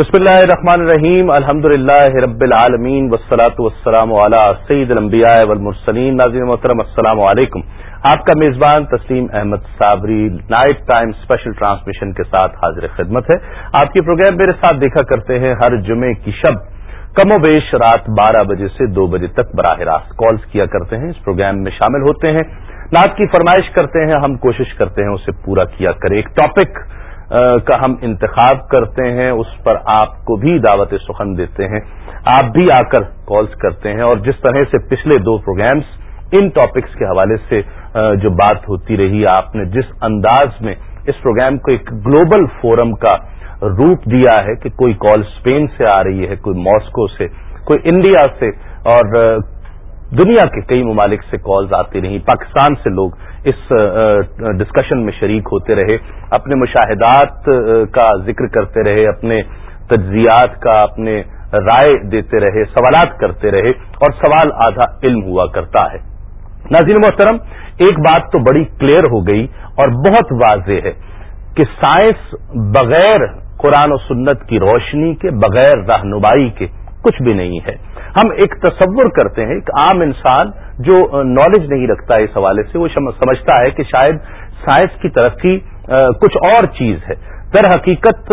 بسم اللہ الرحمن الرحیم الحمد للہ رب العالمین وسلاۃ والسلام علی سعید المبیا والمرسلین، ناظرین محترم، السلام علیکم۔ آپ کا میزبان Tasleem Ahmed Sabri night time special transmission کے ساتھ حاضر خدمت ہے۔ آپ کی پروگرام میرے ساتھ دیکھا کرتے ہیں ہر جمعے کی شب۔ کم و بیش رات بارہ بجے سے دو بجے تک براہ راست کالز کیا کرتے ہیں۔ اس پروگرام میں شامل ہوتے ہیں۔ نعت کی فرمائش کرتے ہیں، ہم کوشش کرتے ہیں اسے پورا کیا کرے۔ ایک ٹاپک کا ہم انتخاب کرتے ہیں، اس پر آپ کو بھی دعوت سخن دیتے ہیں۔ آپ بھی آ کر کالز کرتے ہیں اور جس طرح سے پچھلے دو پروگرامز ان ٹاپکس کے حوالے سے جو بات ہوتی رہی، آپ نے جس انداز میں اس پروگرام کو ایک گلوبل فورم کا روپ دیا ہے کہ کوئی کال اسپین سے آ رہی ہے، کوئی ماسکو سے، کوئی انڈیا سے، اور دنیا کے کئی ممالک سے کالز آتی رہی، پاکستان سے لوگ اس ڈسکشن میں شریک ہوتے رہے، اپنے مشاہدات کا ذکر کرتے رہے، اپنے تجزیات کا اپنے رائے دیتے رہے، سوالات کرتے رہے، اور سوال آدھا علم ہوا کرتا ہے۔ ناظرین محترم، ایک بات تو بڑی کلیئر ہو گئی اور بہت واضح ہے کہ سائنس بغیر قرآن و سنت کی روشنی کے، بغیر رہنمائی کے کچھ بھی نہیں ہے۔ ہم ایک تصور کرتے ہیں، ایک عام انسان جو نالج نہیں رکھتا ہے اس حوالے سے، وہ سمجھتا ہے کہ شاید سائنس کی ترقی کچھ اور چیز ہے۔ در حقیقت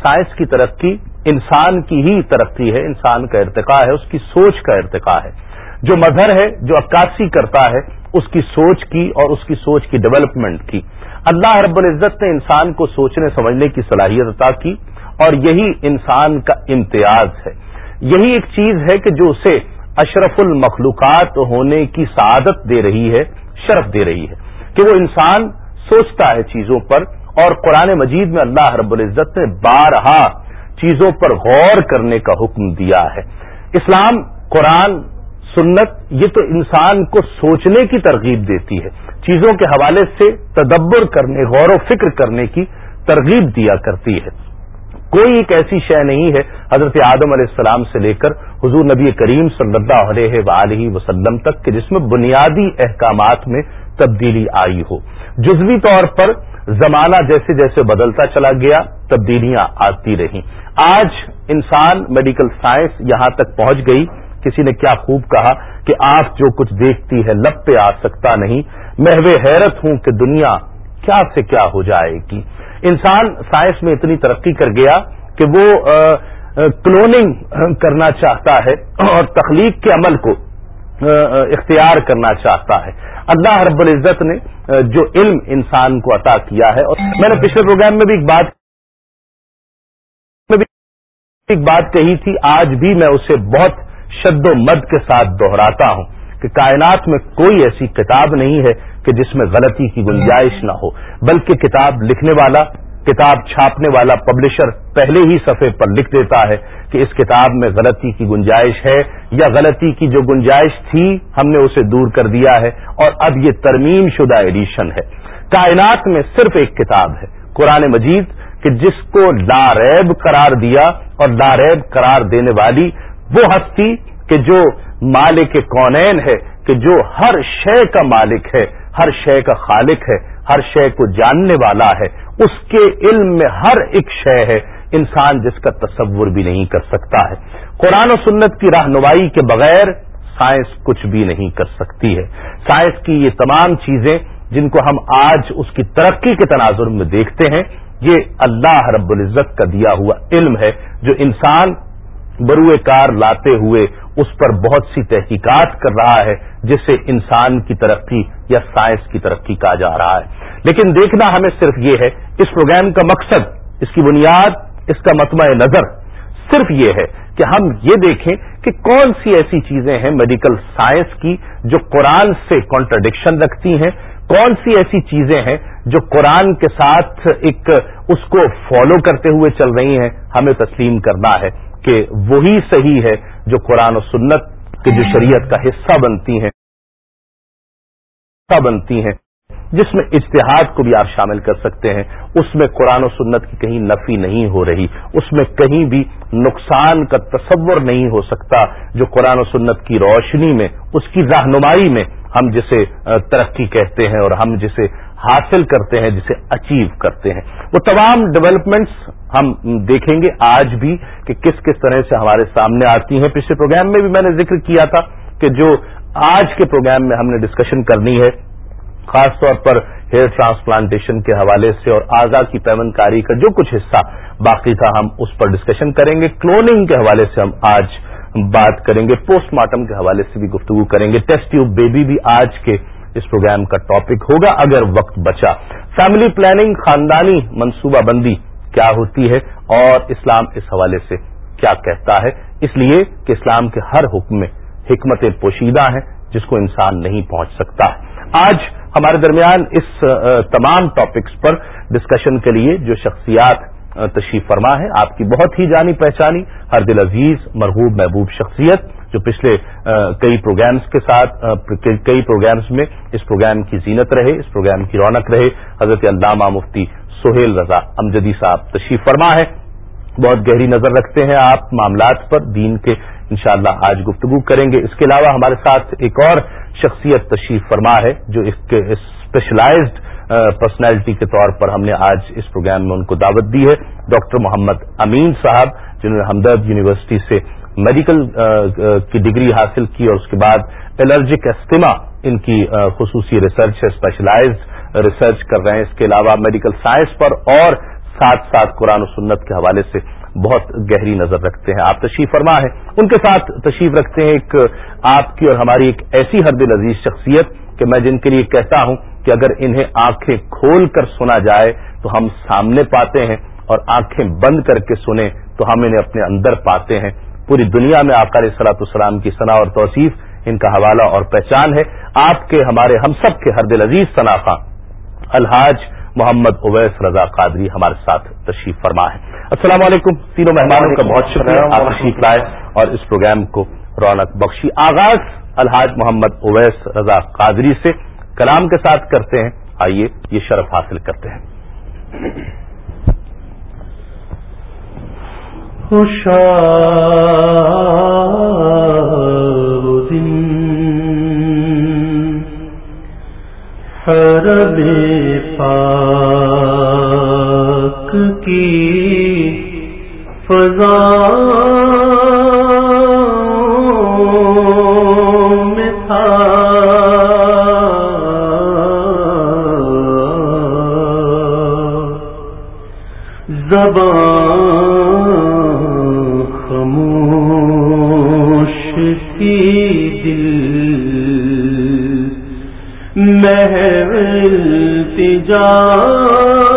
سائنس کی ترقی انسان کی ہی ترقی ہے، انسان کا ارتقاء ہے، اس کی سوچ کا ارتقاء ہے۔ جو مظہر ہے، جو عکاسی کرتا ہے، اس کی سوچ کی اور اس کی سوچ کی ڈیولپمنٹ کی۔ اللہ رب العزت نے انسان کو سوچنے، سمجھنے کی صلاحیت عطا کی اور یہی انسان کا امتیاز ہے۔ یہی ایک چیز ہے کہ جو اسے اشرف المخلوقات ہونے کی سعادت دے رہی ہے، شرف دے رہی ہے، کہ وہ انسان سوچتا ہے چیزوں پر اور قرآن مجید میں اللہ رب العزت نے بارہا چیزوں پر غور کرنے کا حکم دیا ہے۔ اسلام، قرآن، سنت، یہ تو انسان کو سوچنے کی ترغیب دیتی ہے۔ چیزوں کے حوالے سے تدبر کرنے، غور و فکر کرنے کی ترغیب دیا کرتی ہے۔ کوئی ایک ایسی شے نہیں ہے حضرت آدم علیہ السلام سے لے کر حضور نبی کریم صلی اللہ علیہ وآلہ وسلم تک کہ جس میں بنیادی احکامات میں تبدیلی آئی ہو۔ جزوی طور پر زمانہ جیسے جیسے بدلتا چلا گیا، تبدیلیاں آتی رہیں۔ آج انسان میڈیکل سائنس یہاں تک پہنچ گئی، کسی نے کیا خوب کہا کہ آپ جو کچھ دیکھتی ہے لب پہ آ سکتا نہیں محو حیرت ہوں کہ دنیا کیا سے کیا ہو جائے گی۔ انسان سائنس میں اتنی ترقی کر گیا کہ وہ کلوننگ کرنا چاہتا ہے اور تخلیق کے عمل کو اختیار کرنا چاہتا ہے۔ اللہ رب العزت نے جو علم انسان کو عطا کیا ہے اور میں نے پچھلے پروگرام میں بھی ایک بات ایک بات کہی تھی، آج بھی میں اسے بہت شد و مد کے ساتھ دوہراتا ہوں کہ کائنات میں کوئی ایسی کتاب نہیں ہے کہ جس میں غلطی کی گنجائش نہ ہو، بلکہ کتاب لکھنے والا، کتاب چھاپنے والا پبلشر پہلے ہی صفحے پر لکھ دیتا ہے کہ اس کتاب میں غلطی کی گنجائش ہے یا غلطی کی جو گنجائش تھی ہم نے اسے دور کر دیا ہے اور اب یہ ترمیم شدہ ایڈیشن ہے۔ کائنات میں صرف ایک کتاب ہے، قرآن مجید، کہ جس کو لاریب قرار دیا اور لاریب قرار دینے والی وہ ہستی کہ جو مالک کونین ہے، کہ جو ہر شے کا مالک ہے۔ ہر شے کا خالق ہے، ہر شے کو جاننے والا ہے۔ اس کے علم میں ہر ایک شے ہے۔ انسان جس کا تصور بھی نہیں کر سکتا ہے۔ قرآن و سنت کی رہنمائی کے بغیر سائنس کچھ بھی نہیں کر سکتی ہے۔ سائنس کی یہ تمام چیزیں جن کو ہم آج اس کی ترقی کے تناظر میں دیکھتے ہیں، یہ اللہ رب العزت کا دیا ہوا علم ہے، جو انسان بروئے کار لاتے ہوئے اس پر بہت سی تحقیقات کر رہا ہے جسے انسان کی ترقی یا سائنس کی ترقی کہا جا رہا ہے۔ لیکن دیکھنا ہمیں صرف یہ ہے، اس پروگرام کا مقصد، اس کی بنیاد، اس کا متمع نظر صرف یہ ہے کہ ہم یہ دیکھیں کہ کون سی ایسی چیزیں ہیں میڈیکل سائنس کی جو قرآن سے کانٹرڈکشن رکھتی ہیں، کون سی ایسی چیزیں ہیں جو قرآن کے ساتھ ایک اس کو فالو کرتے ہوئے چل رہی ہیں، ہمیں تسلیم کرنا ہے۔ کہ وہی صحیح ہے جو قرآن و سنت کے جو شریعت کا حصہ بنتی ہیں بنتی ہیں، جس میں اشتہاد کو بھی آپ شامل کر سکتے ہیں، اس میں قرآن و سنت کی کہیں نفی نہیں ہو رہی، اس میں کہیں بھی نقصان کا تصور نہیں ہو سکتا جو قرآن و سنت کی روشنی میں، اس کی رہنمائی میں ہم جسے ترقی کہتے ہیں اور ہم جسے حاصل کرتے ہیں، جسے اچیو کرتے ہیں۔ وہ تمام ڈیولپمنٹس ہم دیکھیں گے آج بھی کہ کس کس طرح سے ہمارے سامنے آتی ہیں۔ پچھلے پروگرام میں بھی میں نے ذکر کیا تھا کہ جو آج کے پروگرام میں ہم نے ڈسکشن کرنی ہے، خاص طور پر ہیئر ٹرانسپلانٹیشن کے حوالے سے اور آزاد کی پیمن کاری کا جو کچھ حصہ باقی تھا، ہم اس پر ڈسکشن کریں گے۔ کلوننگ کے حوالے سے ہم آج بات کریں گے پوسٹ مارٹم کے حوالے سے بھی گفتگو کریں گے۔ ٹیسٹ ٹیوب بیبی بھی آج کے اس پروگرام کا ٹاپک ہوگا اگر وقت بچا۔ فیملی پلاننگ خاندانی منصوبہ بندی کیا ہوتی ہے اور اسلام اس حوالے سے کیا کہتا ہے؟ اس لیے کہ اسلام کے ہر حکم میں حکمت پوشیدہ ہیں جس کو انسان نہیں پہنچ سکتا۔ آج ہمارے درمیان اس تمام ٹاپکس پر ڈسکشن کے لیے جو شخصیات تشریف فرما ہے، آپ کی بہت ہی جانی پہچانی، ہر دل عزیز مرحوب محبوب شخصیت جو پچھلے کئی پروگرامز کے ساتھ کئی پروگرامز میں اس پروگرام کی زینت رہے، اس پروگرام کی رونق رہے۔ حضرت علامہ مفتی سہیل رضا امجدی صاحب تشریف فرما ہے۔ بہت گہری نظر رکھتے ہیں آپ معاملات پر۔ دین کے انشاءاللہ آج گفتگو کریں گے۔ اس کے علاوہ ہمارے ساتھ ایک اور شخصیت تشریف فرما ہے، جو اسپیشلائزڈ پرسنالٹی کے طور پر ہم نے آج اس پروگرام میں ان کو دعوت دی ہے۔ ڈاکٹر محمد امین صاحب، جنہوں نے ہمدرد یونیورسٹی سے میڈیکل uh, uh, کی ڈگری حاصل کی اور اس کے بعد الرجک استما ان کی uh, خصوصی ریسرچ ہے اسپیشلائزڈ ریسرچ کر رہے ہیں۔ اس کے علاوہ میڈیکل سائنس پر اور ساتھ ساتھ قرآن و سنت کے حوالے سے بہت گہری نظر رکھتے ہیں۔ آپ تشریف فرما ہیں۔ ان کے ساتھ تشریف رکھتے ہیں ایک آپ کی اور ہماری ایک ایسی حد عزیز شخصیت کہ میں جن کے لیے کہتا ہوں کہ اگر انہیں آنکھیں کھول کر سنا جائے تو ہم سامنے پاتے ہیں اور آنکھیں بند کر کے سنیں تو ہم انہیں اپنے اندر پاتے ہیں۔ پوری دنیا میں آکار سلاط السلام کی ثنا اور توصیف ان کا حوالہ اور پہچان ہے۔ آپ کے ہمارے ہم سب کے ہر دل عزیز صنافہ الحاج محمد اویس رضا قادری ہمارے ساتھ تشریف فرما ہے۔ السلام علیکم تینوں مہمانوں کا بہت شکریہ آپ تشریف لائے اور اس پروگرام کو رونق بخشی۔ آغاز الحاج محمد اویس رضا قادری سے کلام کے ساتھ کرتے ہیں۔ آئیے یہ شرف حاصل کرتے ہیں۔ پاک کی فضا خموش محل تجار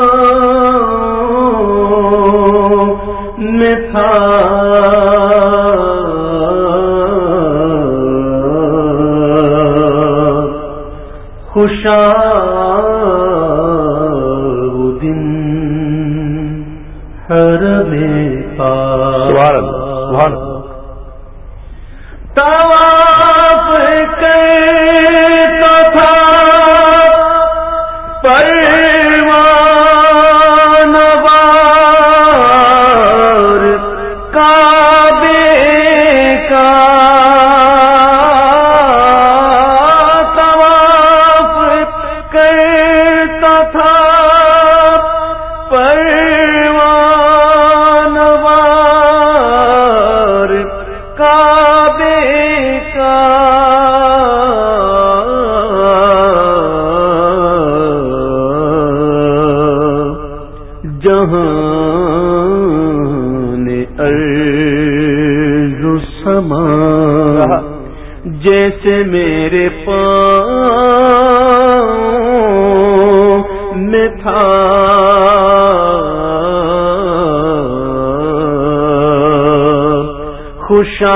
خوشا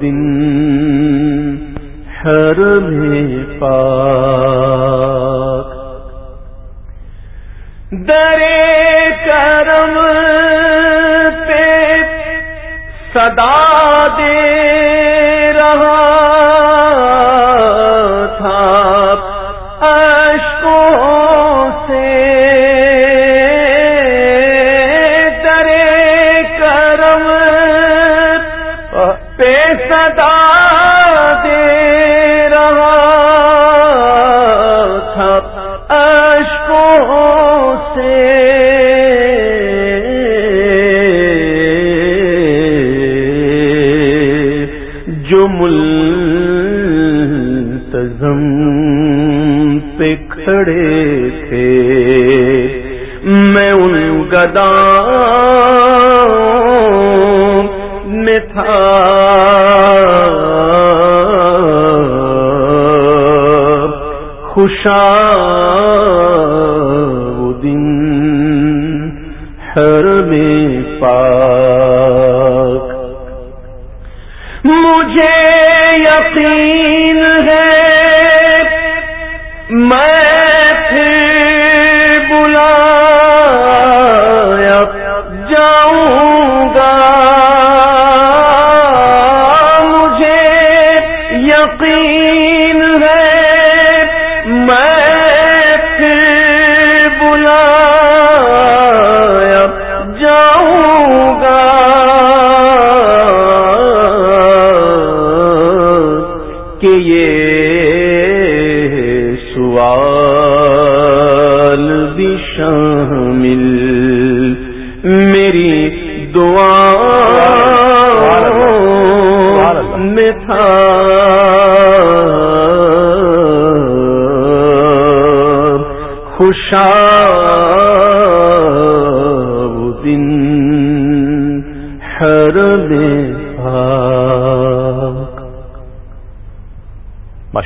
دن ہر میں پا درے کرم پہ صدا دے۔ سے۔ جو ملتظم پہ کھڑے تھے۔ میں ان گدا میں تھا۔ خوشاں دن ہر میں پاک۔ مجھے یقین ہے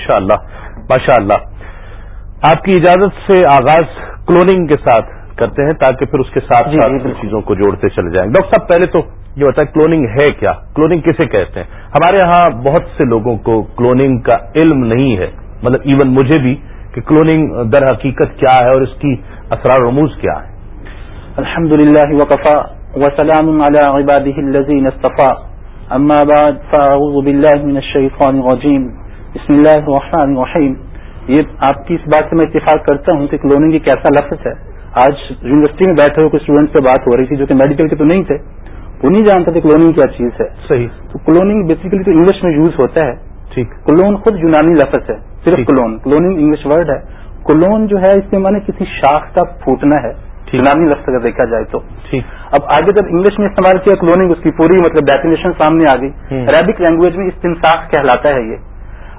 ماشاء اللہ ماشاء اللہ آپ کی اجازت سے آغاز کلوننگ کے ساتھ کرتے ہیں تاکہ پھر اس کے ساتھ جی، ساتھ جی، بالکل۔ چیزوں کو جوڑتے چلے جائیں۔ ڈاکٹر صاحب پہلے تو یہ بتائیں کلوننگ ہے کیا؟ کلوننگ کسے کہتے ہیں؟ ہمارے ہاں بہت سے لوگوں کو کلوننگ کا علم نہیں ہے۔ مطلب ایون مجھے بھی کہ کلوننگ در حقیقت کیا ہے اور اس کی اسرار رموز کیا ہے۔ الحمد لله وكفى وسلام على عباده الذين اصطفى أما بعد فأعوذ بالله من الشيطان الرجيم بسم الله الرحمن الرحيم یہ آپ کی اس بات سے میں اتفاق کرتا ہوں کہ کلوننگ ایک ایسا لفظ ہے۔ آج یونیورسٹی میں بیٹھے ہوئے کچھ اسٹوڈنٹ سے بات ہو رہی تھی جو کہ میڈیکل کے تو نہیں تھے۔ وہ نہیں جانتے تھے کلوننگ کیا چیز ہے۔ صحیح۔ تو کلوننگ بیسیکلی تو انگلش میں یوز ہوتا ہے۔ ٹھیک۔ کلون خود یونانی لفظ ہے۔ صرف۔ کلون کلوننگ انگلش ورڈ ہے۔ کلون جو ہے اس کے معنی کسی شاخ کا پھوٹنا ہے۔ یونانی لفظ اگر دیکھا جائے تو۔ ٹھیک۔ اب آگے جب انگلش میں استعمال کیا کلوننگ اس کی پوری مطلب ڈیفینیشن سامنے آ گئی۔ عربک لینگویج میں استنساخ کہلاتا ہے یہ۔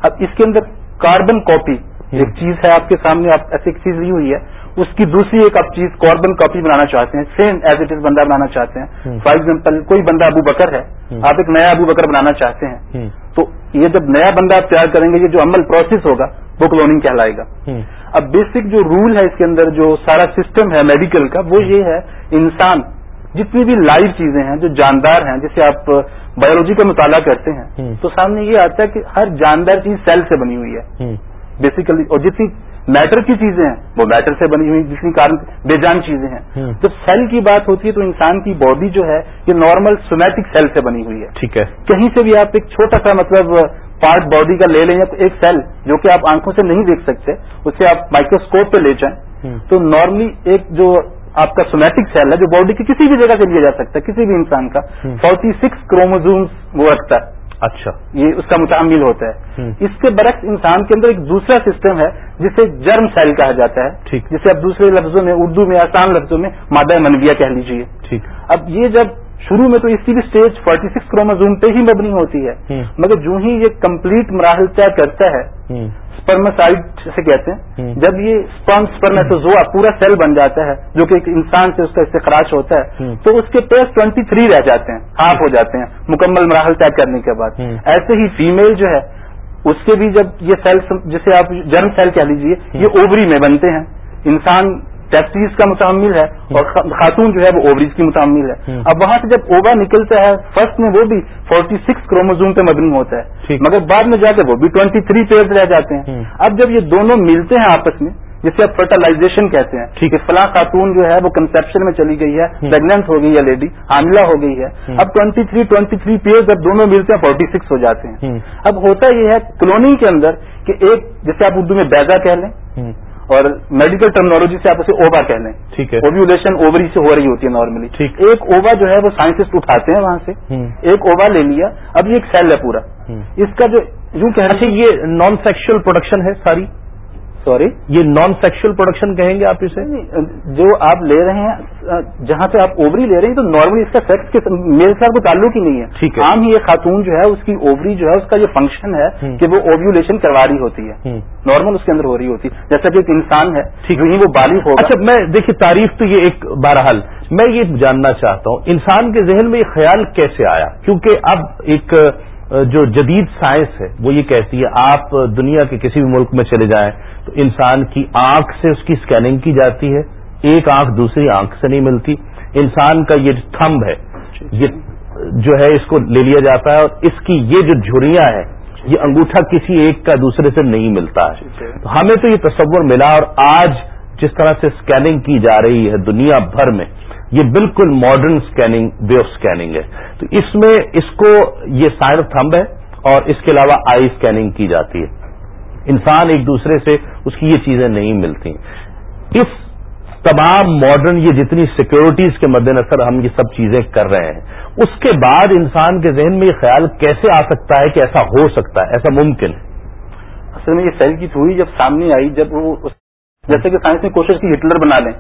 اب اس کے اندر کاربن کاپی ایک چیز ہے آپ کے سامنے آپ ایسی ایک چیز لی ہوئی ہے اس کی دوسری ایک آپ چیز کاربن کاپی بنانا چاہتے ہیں سیم ایز اٹ از بندہ بنانا چاہتے ہیں۔ فار ایگزامپل کوئی بندہ ابو بکر ہے۔ آپ ایک نیا ابو بکر بنانا چاہتے ہیں تو یہ جب نیا بندہ آپ تیار کریں گے یہ جو عمل پروسیس ہوگا وہ کلوننگ کہلائے گا اب بیسک جو رول ہے اس کے اندر جو سارا سسٹم ہے میڈیکل کا وہ یہ ہے انسان جتنی بھی لائیو چیزیں ہیں جو جاندار ہیں جسے آپ بایولوجی کا مطالعہ کرتے ہیں۔ تو سامنے یہ آتا ہے کہ ہر جاندار چیز سیل سے بنی ہوئی ہے بیسیکلی اور جتنی میٹر کی چیزیں ہیں وہ میٹر سے بنی ہوئی جتنی کارن بے جان چیزیں ہیں۔ جب سیل کی بات ہوتی ہے تو انسان کی باڈی جو ہے یہ نارمل سومیٹک سیل سے بنی ہوئی ہے ٹھیک ہے کہیں سے بھی آپ ایک چھوٹا سا مطلب پارٹ باڈی کا لے لیں یا ایک سیل جو کہ آپ آنکھوں سے نہیں دیکھ سکتے اسے آپ مائکروسکوپ پہ لے جائیں۔ تو نارملی ایک جو آپ کا سومیٹک سیل ہے جو باڈی کی کسی بھی جگہ سے لیا جا سکتا ہے کسی بھی انسان کا۔ فورٹی سکس کروموزومس وہ رکھتا ہے۔ اچھا۔ یہ اس کا متعمل ہوتا ہے۔ اس کے برعکس انسان کے اندر ایک دوسرا سسٹم ہے جسے جرم سیل کہا جاتا ہے۔ ٹھیک۔ جسے آپ دوسرے لفظوں میں اردو میں آسان لفظوں میں مادہ منویہ کہہ لیجیے ٹھیک۔ اب یہ جب شروع میں تو اس کی بھی اسٹیج 46 سکس کروموزوم پہ ہی مبنی ہوتی ہے۔ مگر جو ہی یہ کمپلیٹ مراحل طے کرتا ہے اسپرمسائڈ سے کہتے ہیں۔ جب یہ اسپرم اسپرمیٹوزوا پورا سیل بن جاتا ہے جو کہ ایک انسان سے اس کا استخراج ہوتا ہے۔ تو اس کے پیس 23 رہ جاتے ہیں ہاف ہو جاتے ہیں مکمل مراحل طے کرنے کے بعد۔ ایسے ہی فیمیل جو ہے اس کے بھی جب یہ سیل جسے آپ جرم سیل کہہ لیجیے یہ اووری میں بنتے ہیں انسان ٹیسٹیز کا متعمل ہے اور خا- خاتون جو ہے وہ اووریز کی متعمل ہے۔ اب وہاں سے جب اووا نکلتا ہے فرسٹ میں وہ بھی 46 سکس کروموزوم پہ مبنی ہوتا ہے۔ مگر بعد میں جا کے وہ بھی 23 پیئرز رہ جاتے ہیں۔ اب جب یہ دونوں ملتے ہیں آپس میں جسے آپ فرٹلائزیشن کہتے ہیں ٹھیک۔ کہ فلاں خاتون جو ہے وہ کنسپشن میں چلی گئی ہے ہوں۔ پریگنٹ ہو گئی ہے لیڈی حاملہ ہو گئی ہے۔ اب 23 23 پیئر جب دونوں ملتے ہیں 46 ہو جاتے ہیں۔ اب ہوتا یہ ہے کلوننگ کے اندر کہ ایک جیسے آپ اردو میں بیزا کہہ لیں اور میڈیکل ٹرمنالوجی سے آپ اسے اووا کہہ لیں۔ ٹھیک ہے۔ اوویولیشن اووری سے ہو رہی ہوتی ہے نارملی۔ ایک اووا جو ہے وہ سائنسسٹ اٹھاتے ہیں وہاں سے۔ ایک اووا لے لیا۔ اب یہ ایک سیل ہے پورا۔ اس کا جو یوں کہہ اچھا یہ نان سیکشل پروڈکشن ہے ساری؟ سوری یہ نان سیکشل پروڈکشن کہیں گے آپ اسے؟ جو آپ لے رہے ہیں جہاں سے آپ اووری لے رہے ہیں تو نارملی اس کا سیکس کے میل سے کو تعلق ہی نہیں ہے۔ عام ہی یہ خاتون جو ہے اس کی اووری جو ہے اس کا جو فنکشن ہے کہ وہ اوویولیشن کروا رہی ہوتی ہے۔ نارمل اس کے اندر ہو رہی ہوتی۔ ہے جیسا کہ ایک انسان ہے ٹھیک۔ وہ بالغ ہوگا۔ اچھا میں دیکھیے تعریف تو یہ ایک بہرحال میں یہ جاننا چاہتا ہوں انسان کے ذہن میں یہ خیال کیسے آیا؟ کیونکہ اب ایک جو جدید سائنس ہے وہ یہ کہتی ہے آپ دنیا کے کسی بھی ملک میں چلے جائیں تو انسان کی آنکھ سے اس کی اسکیننگ کی جاتی ہے۔ ایک آنکھ دوسری آنکھ سے نہیں ملتی۔ انسان کا یہ تھمب ہے یہ جو ہے اس کو لے لیا جاتا ہے اور اس کی یہ جو جھریاں ہیں یہ انگوٹھا کسی ایک کا دوسرے سے نہیں ملتا۔ ہے۔ تو ہمیں تو یہ تصور ملا اور آج جس طرح سے اسکیننگ کی جا رہی ہے دنیا بھر میں یہ بالکل modern scanning way of scanning ہے۔ تو اس میں اس کو یہ سائن تھمب ہے اور اس کے علاوہ آئی اسکیننگ کی جاتی ہے۔ انسان ایک دوسرے سے اس کی یہ چیزیں نہیں ملتی۔ اس تمام ماڈرن یہ جتنی سیکورٹیز کے مد نظر ہم یہ سب چیزیں کر رہے ہیں، اس کے بعد انسان کے ذہن میں یہ خیال کیسے آ سکتا ہے کہ ایسا ہو سکتا ہے، ایسا ممکن ہے؟ اصل میں یہ سیل کی تھوڑی جب سامنے آئی، جب وہ جیسے کہ سائنس نے کوشش کی ہٹلر بنا لیں۔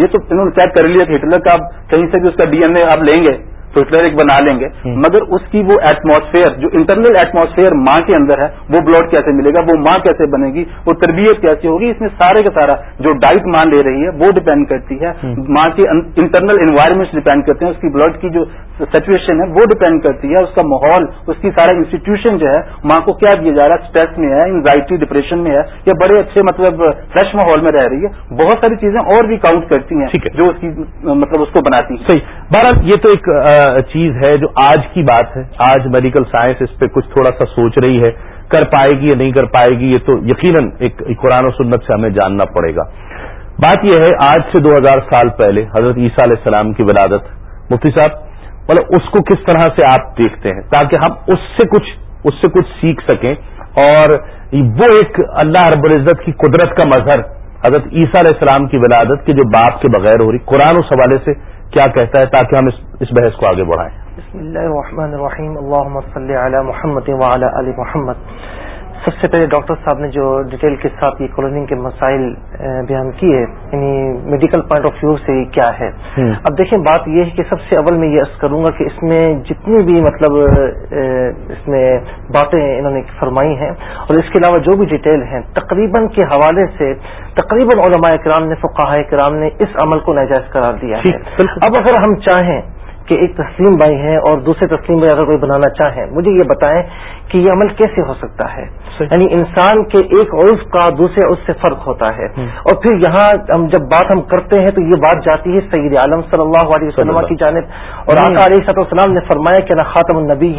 یہ تو انہوں نے چیک کر لیا کہ ہٹلر کا کہیں سے بھی اس کا ڈی این اے آپ لیں گے۔ ایک بنا لیں گے مگر اس کی وہ ایٹماسفیئر جو انٹرنل ایٹماسفیئر ماں کے اندر ہے وہ بلڈ کیسے ملے گا وہ ماں کیسے بنے گی وہ تربیت کیسی ہوگی اس میں سارے کا سارا جو ڈائٹ ماں لے رہی ہے وہ ڈپینڈ کرتی ہے۔ ماں کے انٹرنل انوائرمنٹ ڈپینڈ کرتے ہیں اس کی بلڈ کی جو سچویشن ہے وہ ڈپینڈ کرتی ہے اس کا ماحول اس کی سارا انسٹیٹیوشن جو ہے ماں کو کیا دیا جا رہا ہے؟ اسٹریس میں ہے انزائٹی ڈپریشن میں ہے یا بڑے اچھے مطلب فریش ماحول میں رہ رہی ہے۔ بہت ساری چیزیں اور بھی کاؤنٹ کرتی ہیں جو اس کی مطلب اس کو بناتی ہیں۔ بہرحال یہ تو ایک چیز ہے جو آج کی بات ہے۔ آج میڈیکل سائنس اس پہ کچھ تھوڑا سا سوچ رہی ہے۔ کر پائے گی یا نہیں کر پائے گی، یہ تو یقیناً ایک قرآن و سنت سے ہمیں جاننا پڑے گا۔ بات یہ ہے، آج سے دو ہزار سال پہلے حضرت عیسیٰ علیہ السلام کی ولادت، مفتی صاحب مطلب اس کو کس طرح سے آپ دیکھتے ہیں؟ تاکہ ہم اس سے کچھ، اس سے کچھ سیکھ سکیں۔ اور وہ ایک اللہ رب العزت کی قدرت کا مظہر، حضرت عیسیٰ علیہ السلام کی ولادت کے جو باپ کے بغیر ہو رہی، قرآن اس حوالے سے کیا کہتا ہے تاکہ ہم اس بحث کو آگے بڑھائیں۔ بسم اللہ الرحمن الرحیم۔ اللہم صلی علی محمد وعلی علی محمد۔ سب سے پہلے ڈاکٹر صاحب نے جو ڈیٹیل کے ساتھ یہ کالوننگ کے مسائل بیان کیے یعنی میڈیکل پوائنٹ آف ویو سے کیا ہے؟ اب دیکھیں بات یہ ہے کہ سب سے اول میں یہ عرض کروں گا کہ اس میں جتنی بھی مطلب اس میں باتیں انہوں نے فرمائی ہیں اور اس کے علاوہ جو بھی ڈیٹیل ہیں تقریباً کے حوالے سے تقریباً علماء کرام نے فقاہ کرام نے اس عمل کو ناجائز قرار دیا ہے۔ اب اگر ہم چاہیں کہ ایک تسلیم بھائی ہیں اور دوسرے تسلیم بھائی اگر کوئی بنانا چاہیں مجھے یہ بتائیں کہ یہ عمل کیسے ہو سکتا ہے؟ یعنی انسان کے ایک عرف کا دوسرے عرف سے فرق ہوتا ہے۔ اور پھر یہاں ہم جب بات ہم کرتے ہیں تو یہ بات جاتی ہے سعید عالم صلی اللہ علیہ وسلم کی جانب۔ اور آقا علیہ صد السلام نے فرمایا کہ نا خاتم النبی